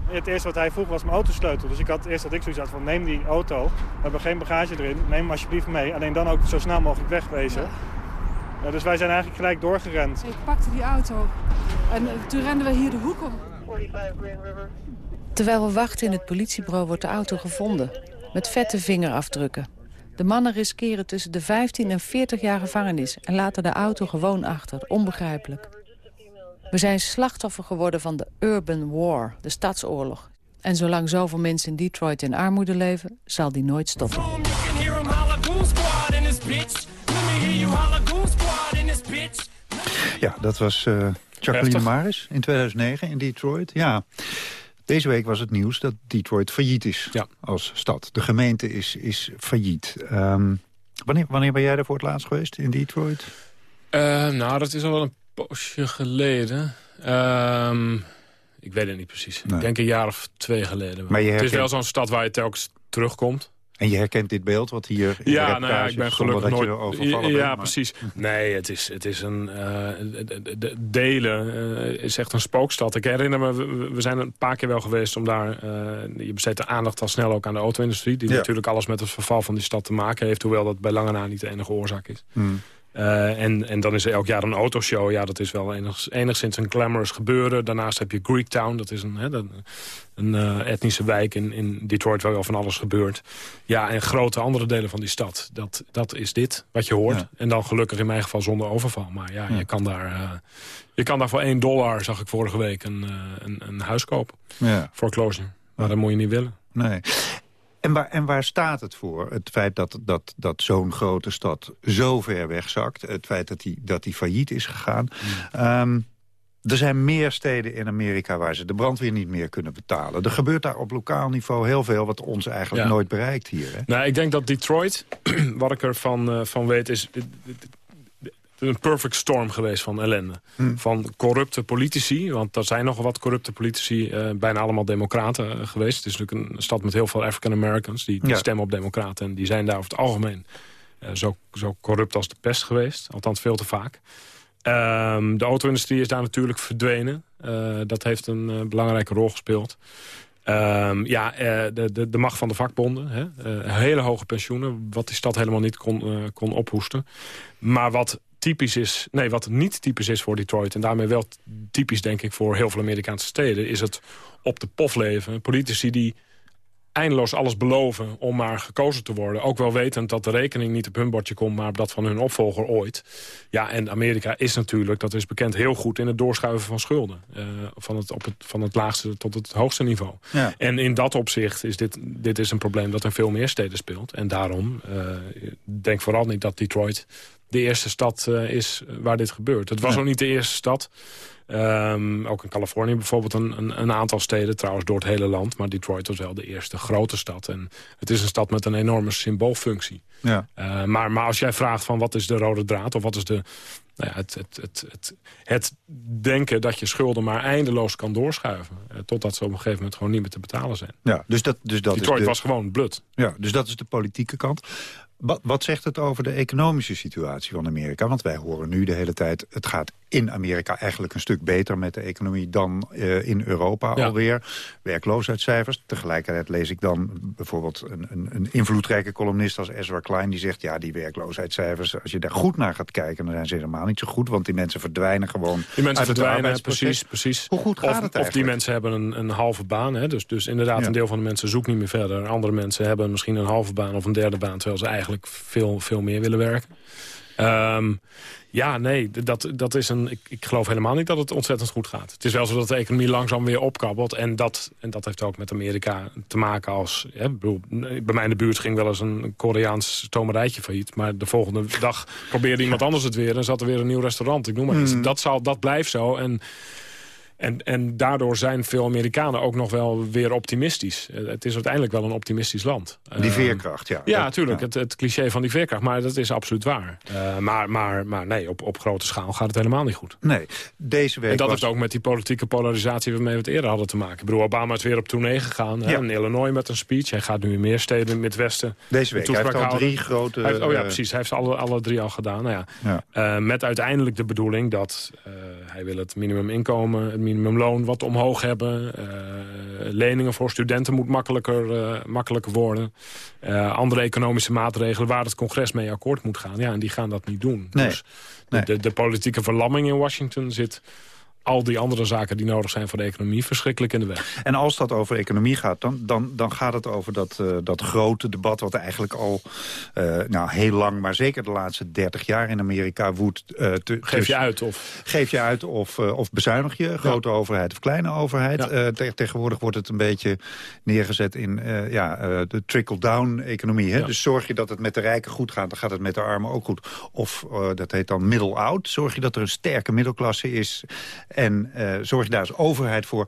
Het eerste wat hij vroeg was mijn autosleutel. Dus ik had eerst dat ik zoiets had van neem die auto. We hebben geen bagage erin. Neem hem alsjeblieft mee. Alleen dan ook zo snel mogelijk wegwezen. Ja, dus wij zijn eigenlijk gelijk doorgerend. Ik pakte die auto. En toen renden we hier de hoek om. Terwijl we wachten in het politiebureau wordt de auto gevonden. Met vette vingerafdrukken. De mannen riskeren tussen de 15 en 40 jaar gevangenis... en laten de auto gewoon achter. Onbegrijpelijk. We zijn slachtoffer geworden van de urban war, de stadsoorlog. En zolang zoveel mensen in Detroit in armoede leven, zal die nooit stoppen. Ja, dat was uh, Jacqueline Maris in 2009 in Detroit. Ja. Deze week was het nieuws dat Detroit failliet is ja. als stad. De gemeente is, is failliet. Um, wanneer, wanneer ben jij er voor het laatst geweest in Detroit? Uh, nou, dat is al wel een poosje geleden. Um, Ik weet het niet precies. Ik denk een jaar of twee geleden. Maar je Het is wel zo'n stad waar je telkens terugkomt. En je herkent dit beeld wat hier in de Ja, nou ja, reportage ik ben gelukkig nooit... overvallen ja, bent, precies. Nee, het is, het is een... eh, de, de- delen eh, is echt een spookstad. Ik herinner me, we, we zijn een paar keer wel geweest om daar... eh, je besteedt de aandacht al snel ook aan de auto-industrie... die Ja. natuurlijk alles met het verval van die stad te maken heeft... hoewel dat bij lange na niet de enige oorzaak is. Hmm. Eh, en, en dan is er elk jaar een autoshow. Ja, dat is wel enigszins, enigszins een glamorous gebeuren. Daarnaast heb je Greektown. Dat is een, hè, dat- een eh, etnische wijk in, in Detroit waar wel van alles gebeurt. Ja, en grote andere delen van die stad. Dat, dat is dit, wat je hoort. Ja. En dan gelukkig in mijn geval zonder overval. Maar ja, Ja. Je, kan daar, eh, je kan daar voor 1 dollar, zag ik vorige week, een, een, een huis kopen. Ja. Foreclosure. Maar dat moet je niet willen. Nee. En waar, en waar staat het voor? Het feit dat, dat, dat zo'n grote stad zo ver wegzakt. Het feit dat die, dat die failliet is gegaan. Ehm, er zijn meer steden in Amerika waar ze de brandweer niet meer kunnen betalen. Er gebeurt daar op lokaal niveau heel veel wat ons eigenlijk Ja. nooit bereikt hier. Hè? Nou, ik denk dat Detroit, wat ik ervan eh, van weet, is een perfect storm geweest van ellende. Hm. Van corrupte politici, want er zijn nogal wat corrupte politici, eh, bijna allemaal democraten eh, geweest. Het is natuurlijk een stad met heel veel African Americans, die, die Ja. stemmen op democraten. En die zijn daar over het algemeen eh, zo, zo corrupt als de pest geweest. Althans veel te vaak. Ehm, de auto-industrie is daar natuurlijk verdwenen. Dat heeft een belangrijke rol gespeeld. Ehm, ja, de, de, de macht van de vakbonden. Hè? Hele hoge pensioenen, wat die stad helemaal niet kon, kon ophoesten. Maar wat typisch is, nee, wat niet typisch is voor Detroit... en daarmee wel typisch, denk ik, voor heel veel Amerikaanse steden... is het op de pof leven. Politici die eindeloos alles beloven om maar gekozen te worden. Ook wel wetend dat de rekening niet op hun bordje komt... maar op dat van hun opvolger ooit. Ja, en Amerika is natuurlijk, dat is bekend, heel goed... in het doorschuiven van schulden. Eh, van, het, op het, van het laagste tot het hoogste niveau. Ja. En in dat opzicht is dit, dit is een probleem dat in veel meer steden speelt. En daarom uh, denk vooral niet dat Detroit de eerste stad uh, is waar dit gebeurt. Het was Ja. ook niet de eerste stad. Um, ook in Californië bijvoorbeeld een, een, een, aantal steden, trouwens door het hele land. Maar Detroit was wel de eerste grote stad. En het is een stad met een enorme symboolfunctie. Ja. Uh, maar, maar als jij vraagt van wat is de rode draad... of wat is de, nou ja, het, het, het, het, het denken dat je schulden maar eindeloos kan doorschuiven... Uh, totdat ze op een gegeven moment gewoon niet meer te betalen zijn. Ja, dus dat, dus dat Detroit is de, was gewoon blut. Ja, dus dat is de politieke kant. Wat, wat zegt het over de economische situatie van Amerika? Want wij horen nu de hele tijd... het gaat in Amerika eigenlijk een stuk beter met de economie... dan uh, in Europa Ja. alweer. Werkloosheidscijfers. Tegelijkertijd lees ik dan bijvoorbeeld een, een, een invloedrijke columnist als Ezra Klein... die zegt, ja, die werkloosheidscijfers... als je daar goed naar gaat kijken, dan zijn ze helemaal niet zo goed... want die mensen verdwijnen gewoon Die mensen verdwijnen, precies, precies. Hoe goed gaat of, het Of die eigenlijk? mensen hebben een, een halve baan. Hè? Dus, dus inderdaad, Ja. een deel van de mensen zoekt niet meer verder. Andere mensen hebben misschien een halve baan of een derde baan... terwijl ze eigenlijk veel, veel meer willen werken. Ehm, ja, nee, dat, dat is een, ik, ik geloof helemaal niet dat het ontzettend goed gaat. Het is wel zo dat de economie langzaam weer opkabbelt. En dat, en dat heeft ook met Amerika te maken als... Hè, bedoel, bij mij in de buurt ging wel eens een Koreaans stomerijtje failliet. Maar de volgende dag probeerde iemand anders het weer... en zat er weer een nieuw restaurant. Ik noem maar iets. Mm. Dat, zal, dat blijft zo. En en, en daardoor zijn veel Amerikanen ook nog wel weer optimistisch. Eh, Het is uiteindelijk wel een optimistisch land. Die Eh, veerkracht, ja. Ja, natuurlijk. ja. Het, het cliché van die veerkracht. Maar dat is absoluut waar. Eh, maar, maar, maar nee, op, op grote schaal gaat het helemaal niet goed. Nee, deze week En dat was... heeft ook met die politieke polarisatie waarmee we het eerder hadden te maken. Ik bedoel, Obama is weer op tournee gegaan. Hè, in Illinois met een speech. Hij gaat nu in meer steden in het Midwesten. Deze week. Hij heeft al drie grote... Heeft- oh ja, eh, precies. Hij heeft ze alle, alle drie al gedaan. Nou ja, Ja. met uiteindelijk de bedoeling dat hij wil het minimuminkomen, het minimumloon wat omhoog hebben. Eh, leningen voor studenten moet makkelijker, eh, makkelijker worden. Eh, andere economische maatregelen waar het congres mee akkoord moet gaan. Ja, en die gaan dat niet doen. Nee. Dus Nee. de, de politieke verlamming in Washington zit al die andere zaken die nodig zijn voor de economie verschrikkelijk in de weg. En als dat over economie gaat, dan, dan, dan gaat het over dat, eh, dat grote debat... wat eigenlijk al eh, nou, heel lang, maar zeker de laatste 30 jaar in Amerika woedt. eh, Geef je uit of... Geef je uit of, of bezuinig je, grote overheid of kleine overheid. Ja. Te- tegenwoordig wordt het een beetje neergezet in ja, de trickle-down-economie. hè. Ja. Dus zorg je dat het met de rijken goed gaat, dan gaat het met de armen ook goed. Of, dat heet dan middle-out, zorg je dat er een sterke middelklasse is... en eh, zorg je daar als overheid voor...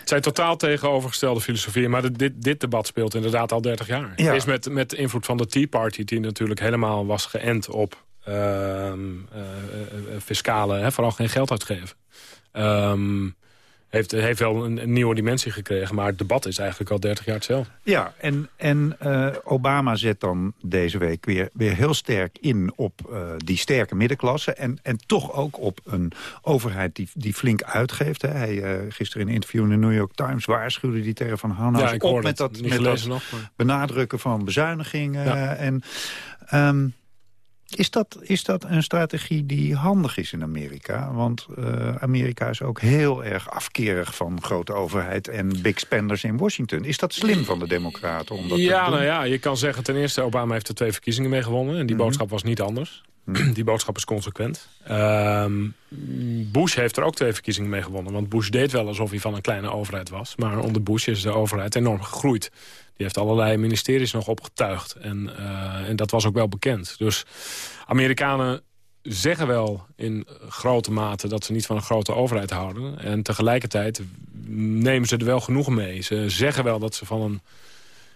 Het zijn totaal tegenovergestelde filosofieën. Maar dit, dit, dit debat speelt inderdaad al 30 jaar. Ja. Is met, met invloed van de Tea Party... die natuurlijk helemaal was geënt op eh, fiscale... Hè, vooral geen geld uitgeven. Ehm, heeft, heeft wel een, een, nieuwe dimensie gekregen. Maar het debat is eigenlijk al 30 jaar hetzelfde. Ja, en, en uh, Obama zet dan deze week weer, weer heel sterk in op uh, die sterke middenklasse. En, en toch ook op een overheid die, die flink uitgeeft. Hè. Hij uh, gisteren in een interview in de New York Times waarschuwde die tegen Van Hanau ja, op met dat, met dat nog, benadrukken van bezuinigingen. Ja. En... Um, is dat, is dat een strategie die handig is in Amerika? Want uh, Amerika is ook heel erg afkerig van grote overheid en big spenders in Washington. Is dat slim van de democraten om dat ja, te doen? Nou ja, je kan zeggen ten eerste, Obama heeft er twee verkiezingen mee gewonnen. En die Mhm. boodschap was niet anders. Die boodschap is consequent. Ehm, Bush heeft er ook twee verkiezingen mee gewonnen. Want Bush deed wel alsof hij van een kleine overheid was. Maar onder Bush is de overheid enorm gegroeid. Die heeft allerlei ministeries nog opgetuigd. En, uh, en dat was ook wel bekend. Dus Amerikanen zeggen wel in grote mate dat ze niet van een grote overheid houden. En tegelijkertijd nemen ze er wel genoegen mee. Ze zeggen wel dat ze, van een,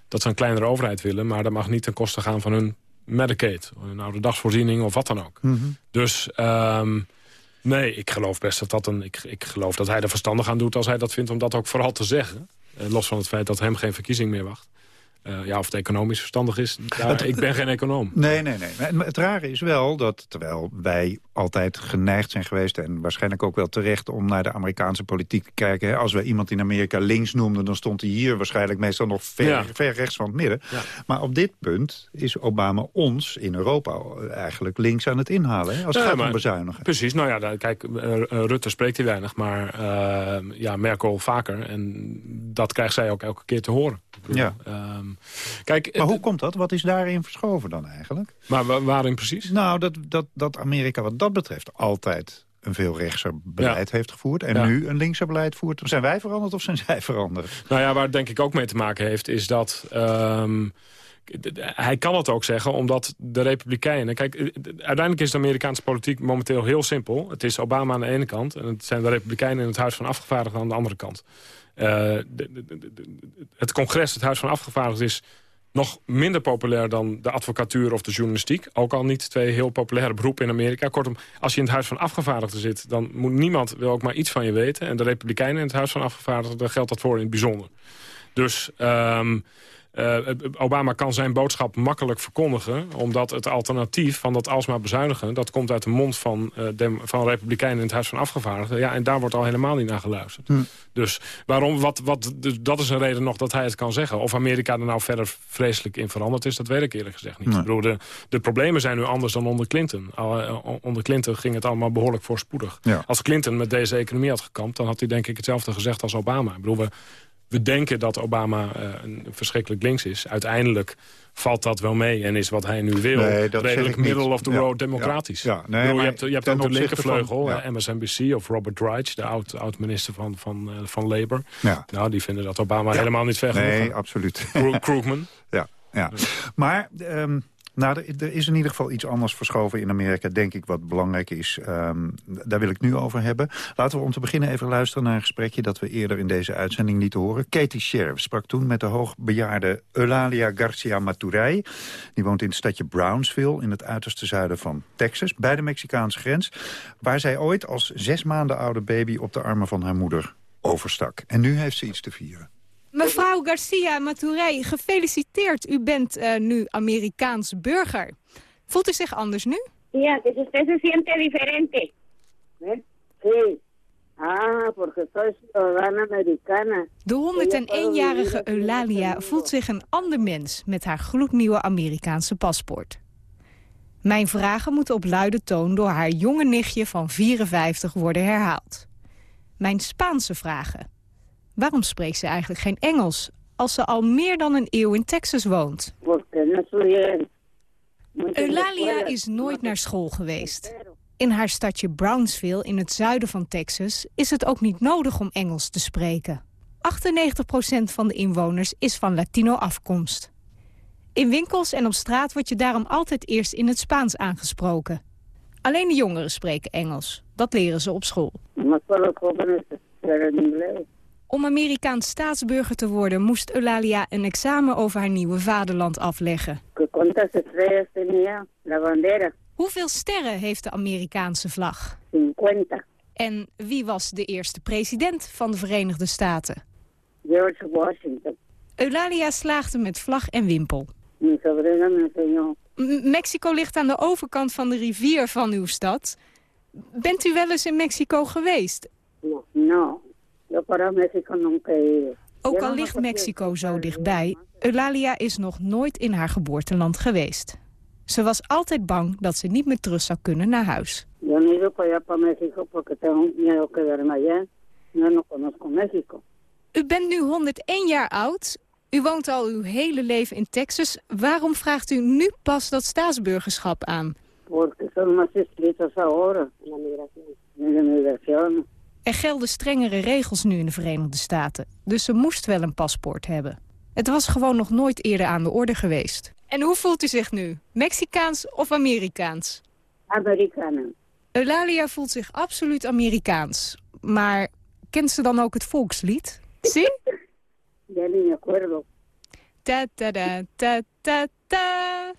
dat ze een kleinere overheid willen... maar dat mag niet ten koste gaan van hun Medicaid. Hun oude dagsvoorziening of wat dan ook. Mm -hmm. Dus um, nee, ik geloof best dat dat een... Ik, ik geloof dat hij er verstandig aan doet als hij dat vindt om dat ook vooral te zeggen. Uh, los van het feit dat hem geen verkiezing meer wacht. Uh, ja, of het economisch verstandig is, ik ben geen econoom. Nee, nee, nee. Maar het rare is wel dat, terwijl wij altijd geneigd zijn geweest... en waarschijnlijk ook wel terecht om naar de Amerikaanse politiek te kijken... Als we iemand in Amerika links noemden... dan stond hij hier waarschijnlijk meestal nog ver, ja. ver rechts van het midden. Ja. Maar op dit punt is Obama ons in Europa eigenlijk links aan het inhalen... Hè, als het ja, gaat om bezuinigen. Precies, nou ja, kijk, uh, Rutte spreekt hier weinig... maar uh, ja, Merkel vaker. En dat krijgt zij ook elke keer te horen. Ja. Um, kijk, maar hoe komt dat? Wat is daarin verschoven dan eigenlijk? Maar waarin precies? Nou, dat, dat, dat Amerika wat dat betreft altijd een veel rechtser beleid ja. heeft gevoerd... en ja. nu een linkser beleid voert. Zijn wij veranderd of zijn zij veranderd? Nou ja, waar het denk ik ook mee te maken heeft... is dat... Um, hij kan het ook zeggen, omdat de Republikeinen... Kijk, uiteindelijk is de Amerikaanse politiek momenteel heel simpel. Het is Obama aan de ene kant... en het zijn de Republikeinen in het Huis van Afgevaardigden aan de andere kant. Uh, de, de, de, het congres, het Huis van Afgevaardigden... is nog minder populair dan de advocatuur of de journalistiek. Ook al niet twee heel populaire beroepen in Amerika. Kortom, als je in het Huis van Afgevaardigden zit... dan moet niemand wil ook maar iets van je weten. En de Republikeinen in het Huis van Afgevaardigden... geldt dat voor in het bijzonder. Dus... Um, uh, Obama kan zijn boodschap makkelijk verkondigen... omdat het alternatief van dat alsmaar bezuinigen... dat komt uit de mond van, uh, de, van Republikeinen in het Huis van Afgevaardigden. Ja, en daar wordt al helemaal niet naar geluisterd. Hm. Dus waarom, wat, wat, dus dat is een reden nog dat hij het kan zeggen. Of Amerika er nou verder vreselijk in veranderd is... dat weet ik eerlijk gezegd niet. Nee. Ik bedoel, de, de problemen zijn nu anders dan onder Clinton. Uh, onder Clinton ging het allemaal behoorlijk voorspoedig. Ja. Als Clinton met deze economie had gekampt... dan had hij denk ik hetzelfde gezegd als Obama. Ik bedoel, we, we denken dat Obama uh, een verschrikkelijk links is. Uiteindelijk valt dat wel mee en is wat hij nu wil nee, redelijk middle of the ja, road democratisch. Ja, ja, nee, bedoel, je hebt, je hebt ook de linkervleugel, van. MSNBC of Robert Reich, de oud-minister van, van, uh, van Labour. Ja. Nou, die vinden dat Obama helemaal niet ver genoeg. Nee, absoluut. Krugman. ja, ja. Maar... Um, nou, er is in ieder geval iets anders verschoven in Amerika, denk ik, wat belangrijk is. Um, daar wil ik nu over hebben. Laten we om te beginnen even luisteren naar een gesprekje dat we eerder in deze uitzending lieten horen. Katie Sheriff sprak toen met de hoogbejaarde Eulalia Garcia Maturay. Die woont in het stadje Brownsville, in het uiterste zuiden van Texas, bij de Mexicaanse grens. Waar zij ooit als zes maanden oude baby op de armen van haar moeder overstak. En nu heeft ze iets te vieren. Mevrouw Garcia Maturay, gefeliciteerd. U bent uh, nu Amerikaans burger. Voelt u zich anders nu? Ja, que usted se siente diferente. ¿Eh? Sí. Ah, porque soy ciudadana americana. De 101-jarige Eulalia voelt zich een ander mens met haar gloednieuwe Amerikaanse paspoort. Mijn vragen moeten op luide toon door haar jonge nichtje van 54 worden herhaald. Mijn Spaanse vragen. Waarom spreekt ze eigenlijk geen Engels als ze al meer dan een eeuw in Texas woont? Eulalia is nooit naar school geweest. In haar stadje Brownsville in het zuiden van Texas is het ook niet nodig om Engels te spreken. 98% van de inwoners is van Latino afkomst. In winkels en op straat wordt je daarom altijd eerst in het Spaans aangesproken. Alleen de jongeren spreken Engels. Dat leren ze op school. Om Amerikaans staatsburger te worden moest Eulalia een examen over haar nieuwe vaderland afleggen. Hoeveel sterren heeft de Amerikaanse vlag? En wie was de eerste president van de Verenigde Staten? George Washington. Eulalia slaagde met vlag en wimpel. M- Mexico ligt aan de overkant van de rivier van uw stad. Bent u wel eens in Mexico geweest? No, no. Yo para México nunca he ido. Ook al ligt Mexico zo dichtbij, Eulalia is nog nooit in haar geboorteland geweest. Ze was altijd bang dat ze niet meer terug zou kunnen naar huis. Yo no he ido para allá para México porque tengo miedo quedarme allá. Yo no conozco México. U bent nu 101 jaar oud. U woont al uw hele leven in Texas. Waarom vraagt u nu pas dat staatsburgerschap aan? Porque son más estrictos ahora. La migración. La migración. Er gelden strengere regels nu in de Verenigde Staten. Dus ze moest wel een paspoort hebben. Het was gewoon nog nooit eerder aan de orde geweest. En hoe voelt u zich nu? Mexicaans of Amerikaans? Americana. Eulalia voelt zich absoluut Amerikaans. Maar kent ze dan ook het volkslied? Zie? Ya ni me acuerdo. Ta ta ta ta ta.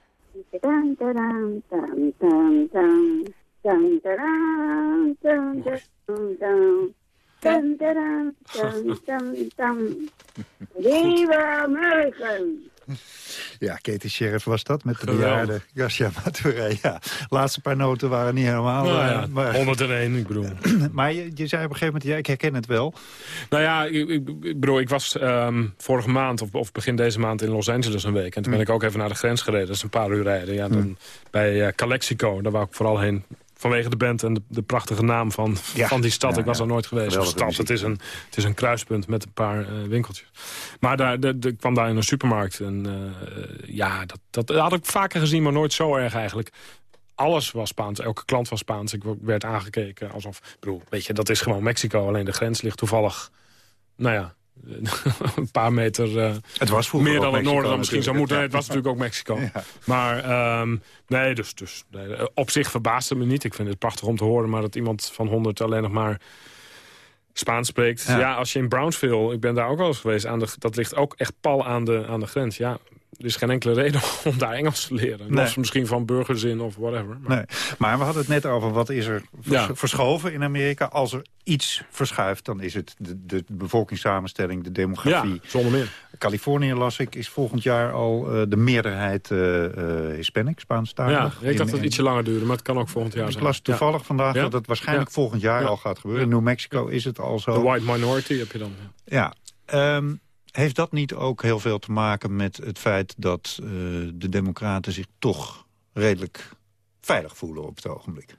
Tan. Tan, taran, tan, tan, tan. Tan, taran, tan, tan, tan. Viva American! Ja, Katie Sheriff was dat met de bejaarde Garcia Maturé. Ja, laatste paar noten waren niet helemaal... Nou eh, ja, maar 101, ik bedoel. maar je, je zei op een gegeven moment, ja, ik herken het wel. Nou ja, ik, ik, ik bedoel, ik was ehm, vorige maand of, of begin deze maand in Los Angeles een week. En toen ben ik ook even naar de grens gereden. Dat is een paar uur rijden. Ja, dan, Bij eh, Calexico, daar wou ik vooral heen. Vanwege de band en de, de prachtige naam van, Ja. van die stad. Ja, ik was ja. er nooit geweest. Een stad, het, is een, het is een kruispunt met een paar eh, winkeltjes. Maar daar, de, de- ik kwam daar in een supermarkt. En eh, ja, dat, dat had ik vaker gezien, maar nooit zo erg eigenlijk alles was Spaans. Elke klant was Spaans. Ik werd aangekeken alsof... Ik bedoel, weet je, dat is gewoon Mexico. Alleen de grens ligt toevallig... Nou ja, een paar meter... eh, Het was meer dan het noorden dan misschien zou moeten. Nee, het was natuurlijk ook Mexico. Maar ehm, nee, dus, dus nee, eh, op zich verbaasde me niet. Ik vind het prachtig om te horen... maar dat iemand van 100 alleen nog maar Spaans spreekt. Ja. Ja. als je in Brownsville... Ik ben daar ook wel eens geweest. Aan de, dat ligt ook echt pal aan de, aan de grens. Ja, er is geen enkele reden om daar Engels te leren. Nee. Misschien van burgerzin of whatever. Maar, Nee, maar we hadden het net over wat is er vers- Ja. verschoven in Amerika. Als er iets verschuift, dan is het de, de bevolkingssamenstelling, de demografie. Ja, zonder meer. Californië, las ik, is volgend jaar al eh, de meerderheid eh eh Hispanic, Spaanstalig. Ja, ik dacht dat het ietsje langer duurde, maar het kan ook volgend jaar Ik zijn. las toevallig Ja. vandaag Ja? dat het waarschijnlijk volgend jaar Ja. al gaat gebeuren. In New Mexico is het al zo. De white minority heb je dan. Ja, ehm, heeft dat niet ook heel veel te maken met het feit dat eh, de democraten zich toch redelijk veilig voelen op het ogenblik?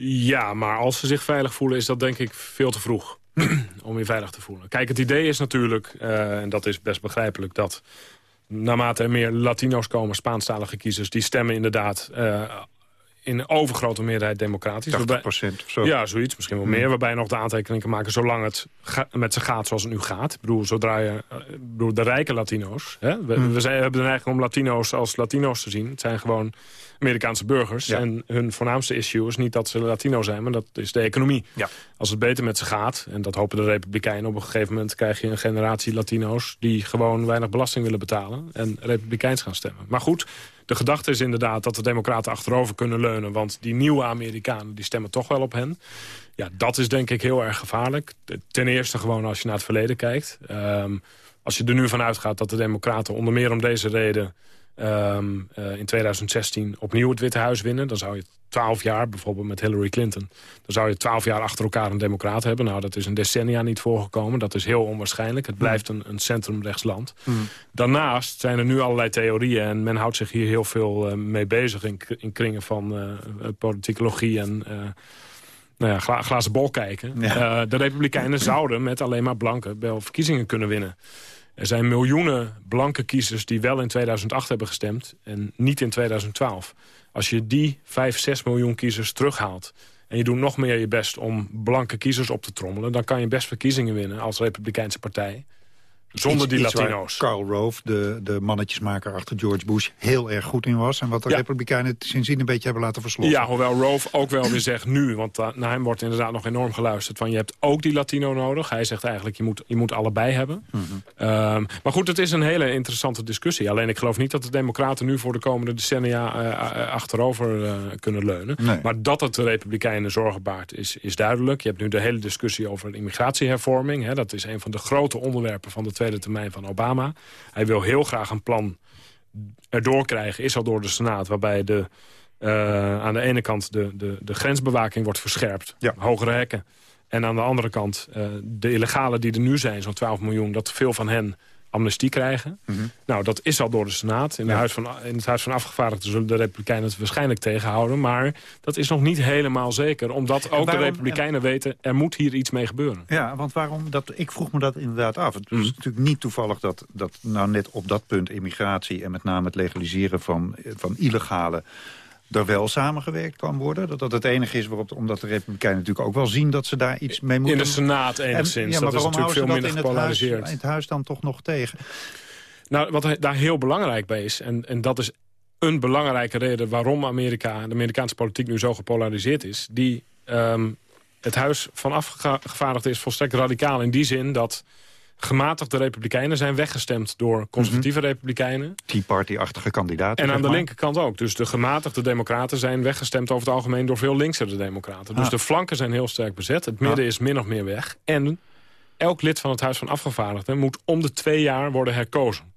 Ja, maar als ze zich veilig voelen is dat denk ik veel te vroeg om je veilig te voelen. Kijk, het idee is natuurlijk, eh, en dat is best begrijpelijk... dat naarmate er meer Latino's komen, Spaanstalige kiezers... die stemmen inderdaad eh, in overgrote meerderheid democratisch. 80 Waarbij- procent of zo. Ja, zoiets, misschien wel Hmm. meer. Waarbij je nog de aantekening kan maken zolang het met ze gaat zoals het nu gaat. Ik bedoel, zodra je, eh, bedoel, de rijke Latino's. Hè? We, Hmm. we zijn, hebben de neiging om Latino's als Latino's te zien. Het zijn gewoon Amerikaanse burgers. Ja. En hun voornaamste issue is niet dat ze Latino zijn, maar dat is de economie. Ja. Als het beter met ze gaat, en dat hopen de Republikeinen... op een gegeven moment krijg je een generatie Latino's... die gewoon weinig belasting willen betalen en Republikeins gaan stemmen. Maar goed, de gedachte is inderdaad dat de democraten achterover kunnen leunen... want die nieuwe Amerikanen die stemmen toch wel op hen. Ja, dat is denk ik heel erg gevaarlijk. Ten eerste gewoon als je naar het verleden kijkt. Ehm, als je er nu van uitgaat dat de democraten onder meer om deze reden... ehm, eh, in 2016 opnieuw het Witte Huis winnen... dan zou je twaalf jaar, bijvoorbeeld met Hillary Clinton... dan zou je twaalf jaar achter elkaar een democraat hebben. Nou, dat is een decennia niet voorgekomen. Dat is heel onwaarschijnlijk. Het blijft een, een centrumrechtsland. Daarnaast zijn er nu allerlei theorieën... en men houdt zich hier heel veel eh, mee bezig... in, in kringen van eh, eh, politicologie en... nou ja, gla glazen bol kijken. Ja. De Republikeinen zouden met alleen maar blanken wel verkiezingen kunnen winnen. Er zijn miljoenen blanke kiezers die wel in 2008 hebben gestemd... en niet in 2012. Als je die 5, 6 miljoen kiezers terughaalt... en je doet nog meer je best om blanke kiezers op te trommelen... dan kan je best verkiezingen winnen als Republikeinse partij. Zonder Iets- die Latino's. Karl Rove, de, de mannetjesmaker achter George Bush, heel erg goed in was. En wat de Ja. Republikeinen sindsdien een beetje hebben laten versloffen. Ja, hoewel Rove ook wel weer zegt nu... want da- naar hem wordt inderdaad nog enorm geluisterd... van je hebt ook die Latino nodig. Hij zegt eigenlijk, je moet, je moet allebei hebben. Mhm. Ehm, maar goed, het is een hele interessante discussie. Alleen ik geloof niet dat de democraten nu voor de komende decennia... eh, eh, achterover eh, kunnen leunen. Nee. Maar dat het de republikeinen zorgen baart, is, is duidelijk. Je hebt nu de hele discussie over immigratiehervorming. Hè. Dat is een van de grote onderwerpen van de tweede termijn van Obama. Hij wil heel graag een plan erdoor krijgen, is al door de Senaat... waarbij de, eh, aan de ene kant de, de, de grensbewaking wordt verscherpt. Hogere hekken. En aan de andere kant eh, de illegalen die er nu zijn, zo'n 12 miljoen... dat veel van hen amnestie krijgen. Mhm. Nou, dat is al door de Senaat. In, de huis van, in het Huis van Afgevaardigden zullen de Republikeinen het waarschijnlijk tegenhouden. Maar dat is nog niet helemaal zeker. Omdat ook waarom- de Republikeinen weten, er moet hier iets mee gebeuren. Ja, want waarom? Dat, ik vroeg me dat inderdaad af. Het Mhm. is natuurlijk niet toevallig dat, dat nou net op dat punt immigratie... en met name het legaliseren van, van illegale er wel samengewerkt kan worden. Dat dat het enige is waarop, omdat de Republikeinen natuurlijk ook wel zien... dat ze daar iets mee moeten. In de Senaat enigszins. ja, dat is natuurlijk veel minder dat in het, huis, gepolariseerd. in het huis dan toch nog tegen? Nou, wat daar heel belangrijk bij is, en, en dat is een belangrijke reden... waarom Amerika, de Amerikaanse politiek nu zo gepolariseerd is... die ehm, het Huis van Afgevaardigden is volstrekt radicaal in die zin... dat gematigde republikeinen zijn weggestemd door conservatieve republikeinen. Tea Party-achtige kandidaten. En aan de maar. linkerkant ook. Dus de gematigde democraten zijn weggestemd over het algemeen... door veel linksere democraten. Dus Ah. de flanken zijn heel sterk bezet. Het midden is min of meer weg. En elk lid van het Huis van Afgevaardigden... moet om de twee jaar worden herkozen.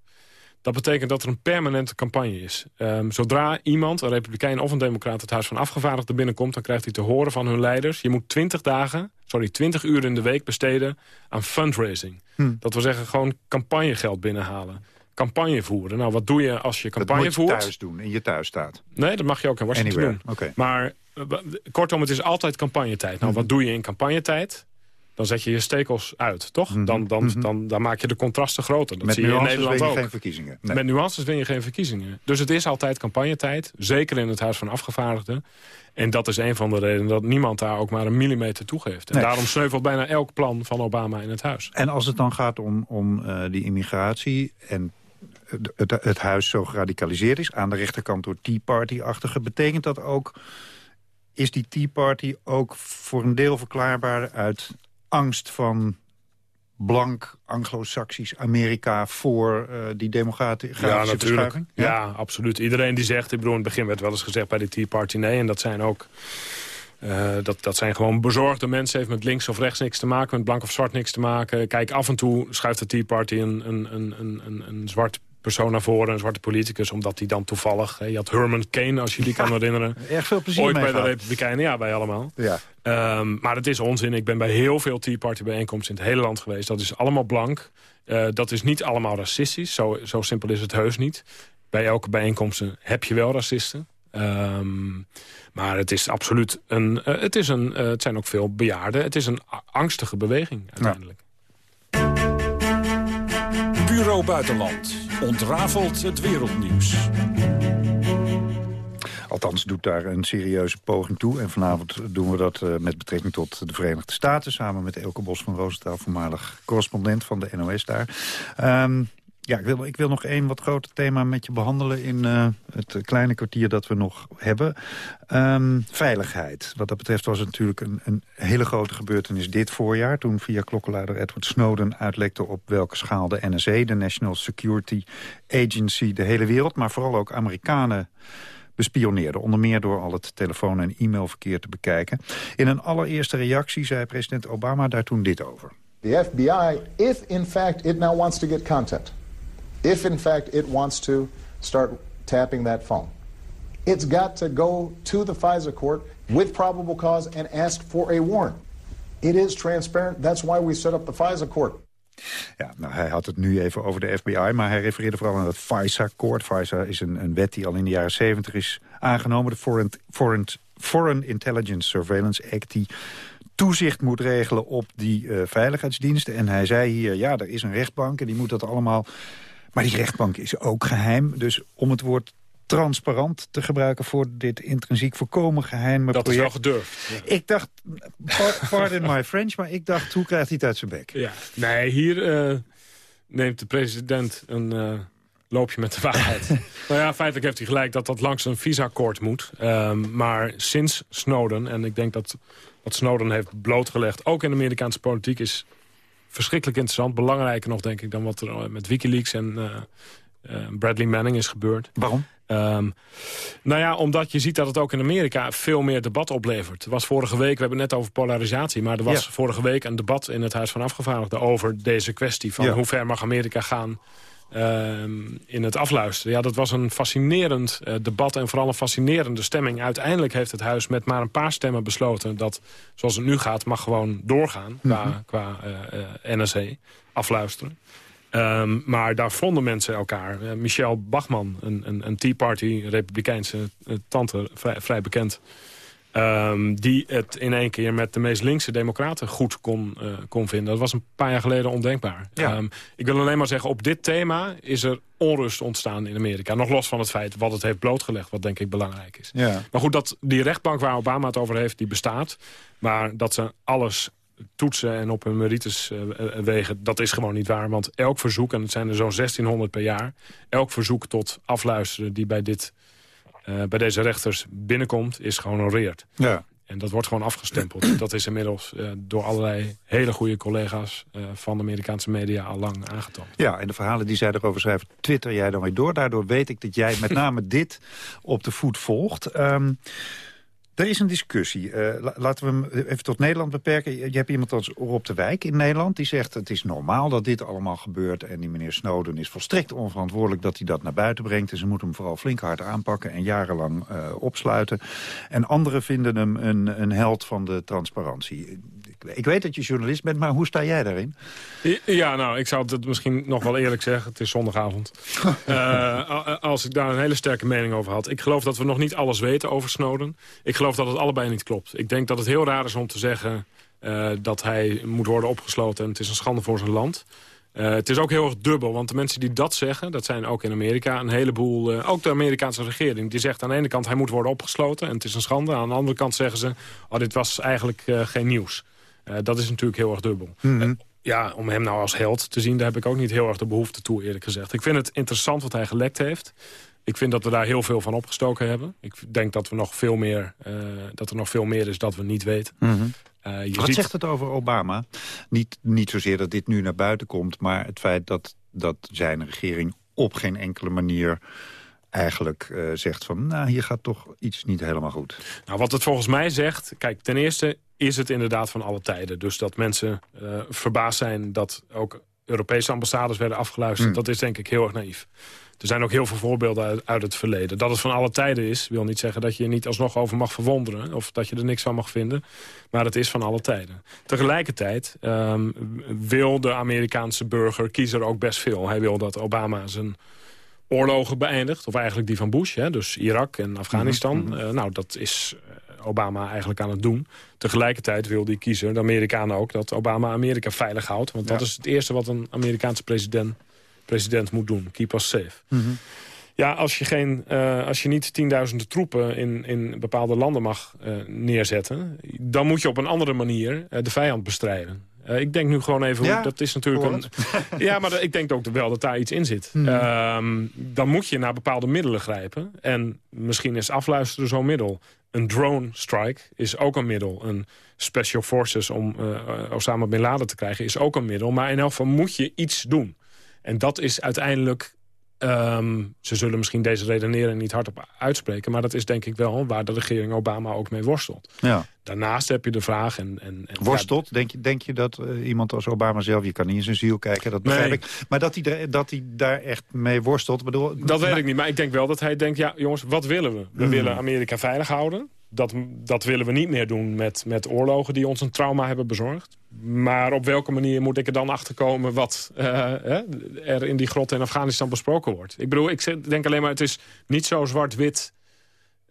Dat betekent dat er een permanente campagne is. Ehm, zodra iemand, een republikein of een democraat... het Huis van Afgevaardigden binnenkomt... dan krijgt hij te horen van hun leiders... je moet 20 dagen, sorry, 20 uur in de week besteden aan fundraising. Hm. Dat wil zeggen gewoon campagnegeld binnenhalen. Campagne voeren. Nou, wat doe je als je Dat campagne moet je voert? thuis doen, in je thuis staat. Nee, dat mag je ook in Washington Anywhere, doen. oké. Maar eh, kortom, het is altijd campagnetijd. Nou, Mhm. wat doe je in campagnetijd? Dan zet je je stekels uit, toch? Dan, dan, dan, dan maak je de contrasten groter. Dat Met zie je in nuances Nederland win je ook. geen verkiezingen. Nee. Met nuances win je geen verkiezingen. Dus het is altijd campagnetijd. Zeker in het Huis van Afgevaardigden. En dat is een van de redenen dat niemand daar ook maar een millimeter toegeeft. En Nee. daarom sneuvelt bijna elk plan van Obama in het huis. En als het dan gaat om, om eh, die immigratie en het, het, het huis zo geradicaliseerd is... aan de rechterkant door Tea Party-achtige... betekent dat ook... is die Tea Party ook voor een deel verklaarbaar uit angst van blank anglo-saxisch Amerika... voor eh, die demografische verschuiving? Ja? absoluut. Iedereen die zegt, ik bedoel, in het begin werd wel eens gezegd bij de Tea Party nee. En dat zijn ook, eh, dat, dat zijn gewoon bezorgde mensen. Heeft met links of rechts niks te maken, met blank of zwart niks te maken. Kijk, af en toe schuift de Tea Party een, een, een, een, een zwart persoon naar voren, een zwarte politicus, omdat hij dan toevallig... Hè, je had Herman Kane, als je die kan herinneren. Erg veel plezier Ooit bij de. Republikeinen, ja, wij allemaal. Ja. Ehm, maar het is onzin. Ik ben bij heel veel Tea Party bijeenkomsten in het hele land geweest. Dat is allemaal blank. Eh, dat is niet allemaal racistisch. Zo, zo simpel is het heus niet. Bij elke bijeenkomst heb je wel racisten. Ehm, maar het is absoluut een... eh, het, is een eh, het zijn ook veel bejaarden. Het is een angstige beweging uiteindelijk. Bureau Buitenland ontrafelt het wereldnieuws. Althans doet daar een serieuze poging toe. En vanavond doen we dat eh, met betrekking tot de Verenigde Staten... samen met Elke Bos van Roosentaal, voormalig correspondent van de NOS daar. Ehm, ja, ik wil, nog één wat groter thema met je behandelen... in eh, het kleine kwartier dat we nog hebben. Ehm, veiligheid. Wat dat betreft was het natuurlijk een, een hele grote gebeurtenis dit voorjaar... toen via klokkenluider Edward Snowden uitlekte op welke schaal de NSA... de National Security Agency, de hele wereld... maar vooral ook Amerikanen bespioneerde. Onder meer door al het telefoon- en e-mailverkeer te bekijken. In een allereerste reactie zei president Obama daar toen dit over. The FBI, if in fact it now wants to get content, if in fact it wants to start tapping that phone, it's got to go to the FISA court with probable cause and ask for a warrant. It is transparent. That's why we set up the FISA court. Ja, nou, hij had het nu even over de FBI, maar hij refereerde vooral aan het FISA-koord. FISA is een, een wet die al in de jaren 70 is aangenomen. De Foreign, Foreign, Foreign Intelligence Surveillance Act... die toezicht moet regelen op die eh, veiligheidsdiensten. En hij zei hier, ja, er is een rechtbank en die moet dat allemaal... Maar die rechtbank is ook geheim. Dus om het woord transparant te gebruiken voor dit intrinsiek voorkomen geheime Dat is wel project. gedurfd. Ik dacht, par- pardon my French, maar ik dacht, hoe krijgt hij het uit zijn bek? Ja. Nee, hier... eh, neemt de president een uh, loopje met de waarheid. nou ja, feitelijk heeft hij gelijk dat dat langs een visakkoord moet. Um, maar sinds Snowden, en ik denk dat wat Snowden heeft blootgelegd... ook in de Amerikaanse politiek is verschrikkelijk interessant. Belangrijker nog, denk ik, dan wat er met Wikileaks en uh, uh, Bradley Manning is gebeurd. Waarom? Um, nou ja, omdat je ziet dat het ook in Amerika veel meer debat oplevert. Er was vorige week, we hebben het net over polarisatie... maar er was ja. vorige week een debat in het Huis van Afgevaardigden... over deze kwestie van ja. hoe ver mag Amerika gaan in het afluisteren. Ja, dat was een fascinerend uh, debat en vooral een fascinerende stemming. Uiteindelijk heeft het huis met maar een paar stemmen besloten... dat zoals het nu gaat mag gewoon doorgaan qua, mm -hmm. qua afluisteren. Um, maar daar vonden mensen elkaar. Uh, Michel Bachman, een, een, een Tea Party, republikeinse uh, tante, vrij, vrij bekend... Um, die het in één keer met de meest linkse democraten goed kon, uh, kon vinden. Dat was een paar jaar geleden ondenkbaar. Ja. Um, ik wil alleen maar zeggen, op dit thema is er onrust ontstaan in Amerika. Nog los van het feit wat het heeft blootgelegd, wat denk ik belangrijk is. Ja. Maar goed, dat die rechtbank waar Obama het over heeft, die bestaat. Maar dat ze alles toetsen en op hun merites uh, wegen, dat is gewoon niet waar. Want elk verzoek, en het zijn er zo'n 1600 per jaar... elk verzoek tot afluisteren die bij, dit, uh, bij deze rechters binnenkomt, is gehonoreerd. Ja. En dat wordt gewoon afgestempeld. dat is inmiddels uh, door allerlei hele goede collega's van de Amerikaanse media al lang aangetoond. Ja, en de verhalen die zij erover schrijven, twitter jij dan weer door. Daardoor weet ik dat jij met name dit op de voet volgt. Um, er is een discussie. Uh, laten we hem even tot Nederland beperken. Je hebt iemand als Rob de Wijk in Nederland. Die zegt het is normaal dat dit allemaal gebeurt. En die meneer Snowden is volstrekt onverantwoordelijk dat hij dat naar buiten brengt. En ze moeten hem vooral flink hard aanpakken en jarenlang uh, opsluiten. En anderen vinden hem een, een held van de transparantie. Ik weet dat je journalist bent, maar hoe sta jij daarin? Ja, nou, ik zou het misschien nog wel eerlijk zeggen. Het is zondagavond. uh, als ik daar een hele sterke mening over had. Ik geloof dat we nog niet alles weten over Snowden. Ik geloof dat het allebei niet klopt. Ik denk dat het heel raar is om te zeggen uh, dat hij moet worden opgesloten... en het is een schande voor zijn land. Uh, het is ook heel erg dubbel, want de mensen die dat zeggen... dat zijn ook in Amerika een heleboel... Uh, ook de Amerikaanse regering, die zegt aan de ene kant... hij moet worden opgesloten en het is een schande. Aan de andere kant zeggen ze... oh, dit was eigenlijk uh, geen nieuws. Dat is natuurlijk heel erg dubbel. Mhm. Mm -hmm. ja, om hem nou als held te zien... daar heb ik ook niet heel erg de behoefte toe, eerlijk gezegd. Ik vind het interessant wat hij gelekt heeft... Ik vind dat we daar heel veel van opgestoken hebben. Ik denk dat, we nog veel meer, uh, dat er nog veel meer is dat we niet weten. Mm -hmm. uh, je Wat ziet... zegt het over Obama? Niet, niet zozeer dat dit nu naar buiten komt... maar het feit dat, dat zijn regering op geen enkele manier eigenlijk uh, zegt van... nou, hier gaat toch iets niet helemaal goed. Nou, wat het volgens mij zegt... Kijk, ten eerste is het inderdaad van alle tijden. Dus dat mensen verbaasd zijn dat ook Europese ambassades werden afgeluisterd... Mm. dat is denk ik heel erg naïef. Er zijn ook heel veel voorbeelden uit, uit, het verleden. Dat het van alle tijden is, wil niet zeggen dat je er niet alsnog over mag verwonderen... of dat je er niks van mag vinden, maar het is van alle tijden. Tegelijkertijd um, wil de Amerikaanse burger kiezer ook best veel. Hij wil dat Obama zijn oorlogen beëindigt, of eigenlijk die van Bush, hè, dus Irak en Afghanistan. Mm -hmm. uh, nou, dat is Obama eigenlijk aan het doen. Tegelijkertijd wil die kiezer, de Amerikanen ook... dat Obama Amerika veilig houdt. Want ja. dat is het eerste wat een Amerikaanse president president moet doen. Keep us safe. Mhm. Mm -hmm. Ja, als je, geen, uh, als je niet tienduizenden troepen in, in bepaalde landen mag uh, neerzetten... dan moet je op een andere manier uh, de vijand bestrijden. Ik denk nu gewoon even, ja, hoe, dat is natuurlijk een... ja, maar ik denk ook wel dat daar iets in zit. Mhm. Mm. dan moet je naar bepaalde middelen grijpen. En misschien is afluisteren zo'n middel. Een drone strike is ook een middel. Een special forces om Osama Bin Laden te krijgen is ook een middel. Maar in elk geval moet je iets doen. En dat is uiteindelijk... Um, ze zullen misschien deze redenering niet hardop uitspreken... maar dat is denk ik wel waar de regering Obama ook mee worstelt. Ja. Daarnaast heb je de vraag... En, en, en worstelt? Ja, denk, je, denk je dat uh, iemand als Obama zelf... je kan niet in zijn ziel kijken, dat begrijp nee. ik... maar dat hij, dat hij daar echt mee worstelt? Bedoel, dat weet ik niet, maar ik denk wel dat hij denkt... ja, jongens, wat willen we? We Mm. willen Amerika veilig houden. Dat, dat willen we niet meer doen met, met oorlogen die ons een trauma hebben bezorgd. Maar op welke manier moet ik er dan achterkomen... wat uh, er in die grot in Afghanistan besproken wordt? Ik bedoel, ik denk alleen maar, het is niet zo zwart-wit...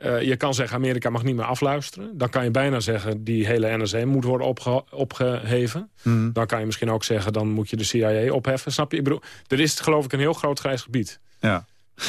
Uh, je kan zeggen, Amerika mag niet meer afluisteren. Dan kan je bijna zeggen, die hele NSA moet worden opge opgeheven. Mm. Dan kan je misschien ook zeggen, dan moet je de CIA opheffen. Snap je? Ik bedoel, er is geloof ik een heel groot grijs gebied. Ja.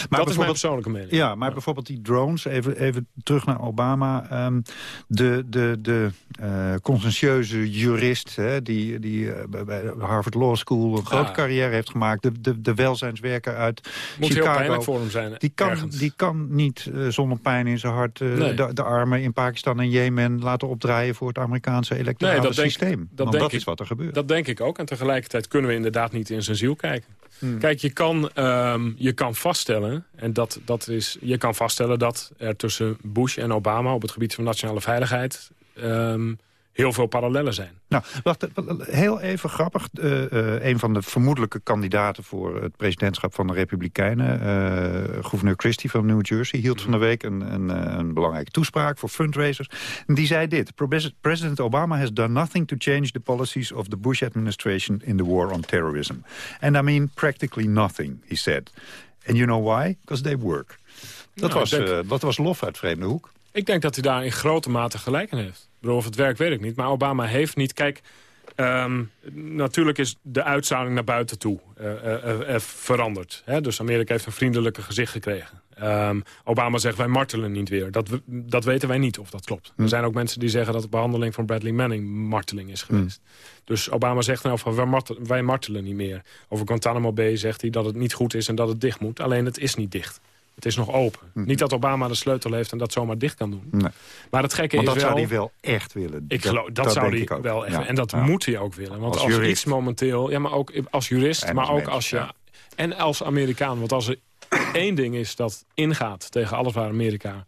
Dat is mijn persoonlijke mening. Ja, maar bijvoorbeeld die drones, even, even terug naar Obama. Um, de de, de uh, conscientieuze jurist hè, die, die uh, bij Harvard Law School een grote carrière heeft gemaakt. De, de, de welzijnswerker uit Moet Chicago. heel pijnlijk voor hem zijn. Die kan, die kan niet uh, zonder pijn in zijn hart nee. de, de, armen in Pakistan en Jemen laten opdraaien voor het Amerikaanse electorale nee, dat systeem. Denk, dat, Want dat ik, is wat er gebeurt. Dat denk ik ook. En tegelijkertijd kunnen we inderdaad niet in zijn ziel kijken. Hmm. Kijk, je kan, um, je kan vaststellen, en dat, dat is, je kan vaststellen dat er tussen Bush en Obama op het gebied van nationale veiligheid um, heel veel parallellen zijn. Nou, wacht, heel even grappig. Uh, uh, een van de vermoedelijke kandidaten voor het presidentschap van de Republikeinen... Uh, gouverneur Christie van New Jersey hield van de week een, een, een, belangrijke toespraak voor fundraisers. En die zei dit. President Obama has done nothing to change the policies of the Bush administration in the war on terrorism. And I mean practically nothing, he said. And you know why? Because they work. Dat, nou, was, denk... dat was lof uit vreemde hoek. Ik denk dat hij daar in grote mate gelijk in heeft. Bedoel, of het werk weet ik niet. Maar Obama heeft niet... Kijk, um, natuurlijk is de uitzaling naar buiten toe uh, uh, uh, veranderd. Hè? Dus Amerika heeft een vriendelijke gezicht gekregen. Um, Obama zegt, wij martelen niet weer. Dat, dat weten wij niet of dat klopt. Hm. Er zijn ook mensen die zeggen dat de behandeling van Bradley Manning marteling is geweest. Hm. Dus Obama zegt nou van, wij martelen, wij martelen niet meer. Over Guantanamo Bay zegt hij dat het niet goed is en dat het dicht moet. Alleen het is niet dicht. Het is nog open. Hm. Niet dat Obama de sleutel heeft en dat zomaar dicht kan doen. Nee. Maar het gekke Want is dat wel... zou hij wel echt willen. Ik geloof, dat, dat zou hij wel echt ja. En dat ja. moet hij ook willen. Want als, als iets momenteel... Ja, maar ook als jurist, en maar als ook mens, als je... Ja. En als Amerikaan. Want als er één ding is dat ingaat tegen alles waar Amerika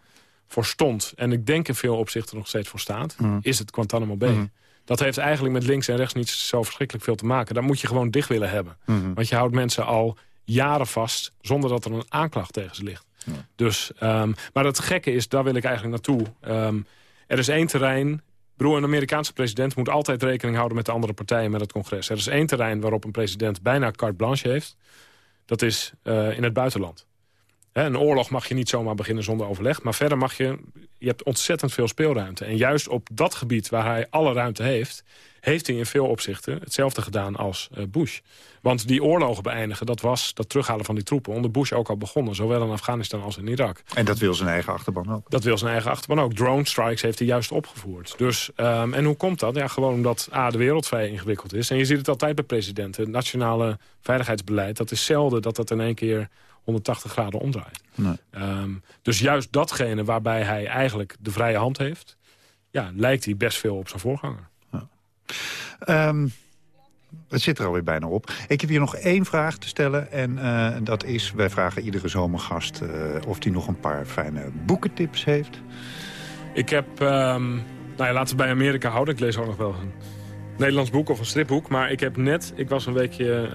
voor stond... en ik denk in veel opzichten nog steeds voor staat... Mm. is het Guantanamo Bay. Mm. Dat heeft eigenlijk met links en rechts niet zo verschrikkelijk veel te maken. Daar moet je gewoon dicht willen hebben. Want je houdt mensen al jaren vast... zonder dat er een aanklacht tegen ze ligt. Ja. Dus, um, maar het gekke is, daar wil ik eigenlijk naartoe. Um, er is één terrein... Broer, een Amerikaanse president moet altijd rekening houden met de andere partijen met het congres. Er is één terrein waarop een president bijna carte blanche heeft. Dat is uh, in het buitenland. Een oorlog mag je niet zomaar beginnen zonder overleg. Maar verder mag je... Je hebt ontzettend veel speelruimte. En juist op dat gebied waar hij alle ruimte heeft... heeft hij in veel opzichten hetzelfde gedaan als uh, Bush. Want die oorlogen beëindigen, dat was dat terughalen van die troepen... onder Bush ook al begonnen, zowel in Afghanistan als in Irak. En dat wil zijn eigen achterban ook. Dat wil zijn eigen achterban ook. Drone strikes heeft hij juist opgevoerd. Dus, um, en hoe komt dat? Ja, gewoon omdat A, de wereld vrij ingewikkeld is. En je ziet het altijd bij presidenten. Het nationale veiligheidsbeleid, dat is zelden dat dat in één keer 180 graden omdraait. Nee. Um, dus juist datgene waarbij hij eigenlijk de vrije hand heeft... Ja, lijkt hij best veel op zijn voorganger. Ja. Um, het zit er alweer bijna op. Ik heb hier nog één vraag te stellen. En uh, dat is, wij vragen iedere zomergast... Uh, of hij nog een paar fijne boekentips heeft. Ik heb... Um, nou ja, laten we bij Amerika houden. Ik lees ook nog wel een Nederlands boek of een stripboek. Maar ik heb net... Ik was een weekje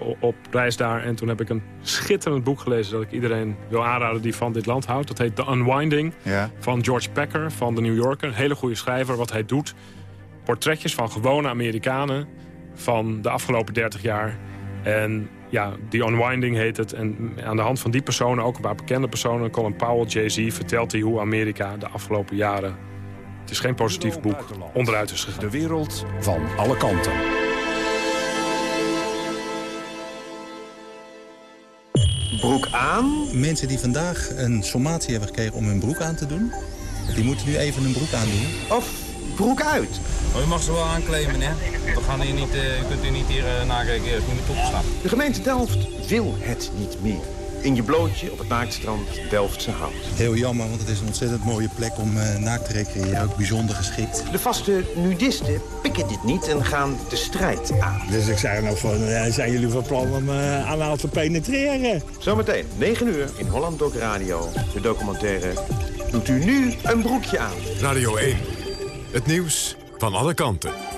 uh, op reis daar. En toen heb ik een schitterend boek gelezen... dat ik iedereen wil aanraden die van dit land houdt. Dat heet The Unwinding ja. van George Packer van The New Yorker. Een hele goede schrijver. Wat hij doet. Portretjes van gewone Amerikanen van de afgelopen 30 jaar. En ja, die unwinding heet het. En aan de hand van die personen, ook een paar bekende personen... Colin Powell, Jay-Z, vertelt hij hoe Amerika de afgelopen jaren... het is geen positief boek, onderuit is gegaan. De wereld van alle kanten. Broek aan? Mensen die vandaag een sommatie hebben gekregen om hun broek aan te doen... die moeten nu even hun broek aandoen. Of broek uit. Oh, u mag ze wel aanklemen, hè? We gaan hier niet, uh, u kunt u niet hier uh, nakijken, u moet opstaan. De gemeente Delft wil het niet meer. In je blootje op het naaktstrand Delftse Hout. Heel jammer, want het is een ontzettend mooie plek om uh, naakt te recreëren. Ook bijzonder geschikt. De vaste nudisten pikken dit niet en gaan de strijd aan. Dus ik zei nog van, zijn jullie van plan om uh, anaal te penetreren? Zometeen, 9 uur, in Holland Dok Radio. De documentaire Doet u nu een broekje aan. Radio 1. Het nieuws van alle kanten.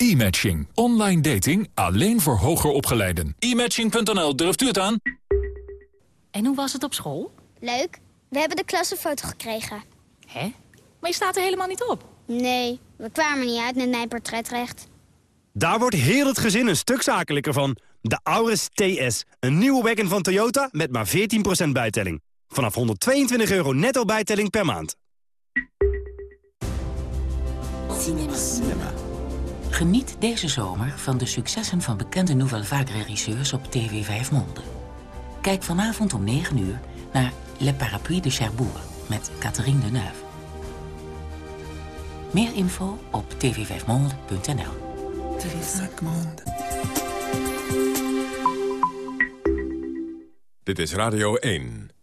E-matching. Online dating alleen voor hoger opgeleiden. E-matching.nl, durft u het aan? En hoe was het op school? Leuk. We hebben de klassenfoto gekregen. Hè? Maar je staat er helemaal niet op. Nee, we kwamen niet uit met mijn portretrecht. Daar wordt heel het gezin een stuk zakelijker van. De Auris TS, een nieuwe wagon van Toyota met maar 14% bijtelling. Vanaf 122 euro netto bijtelling per maand. Cinema. Cinema. Geniet deze zomer van de successen van bekende Nouvelle Vague regisseurs op TV 5 Monde. Kijk vanavond om 9 uur naar Le Parapluie de Cherbourg met Catherine Deneuve. Meer info op tv5monde.nl. Dit is Radio 1.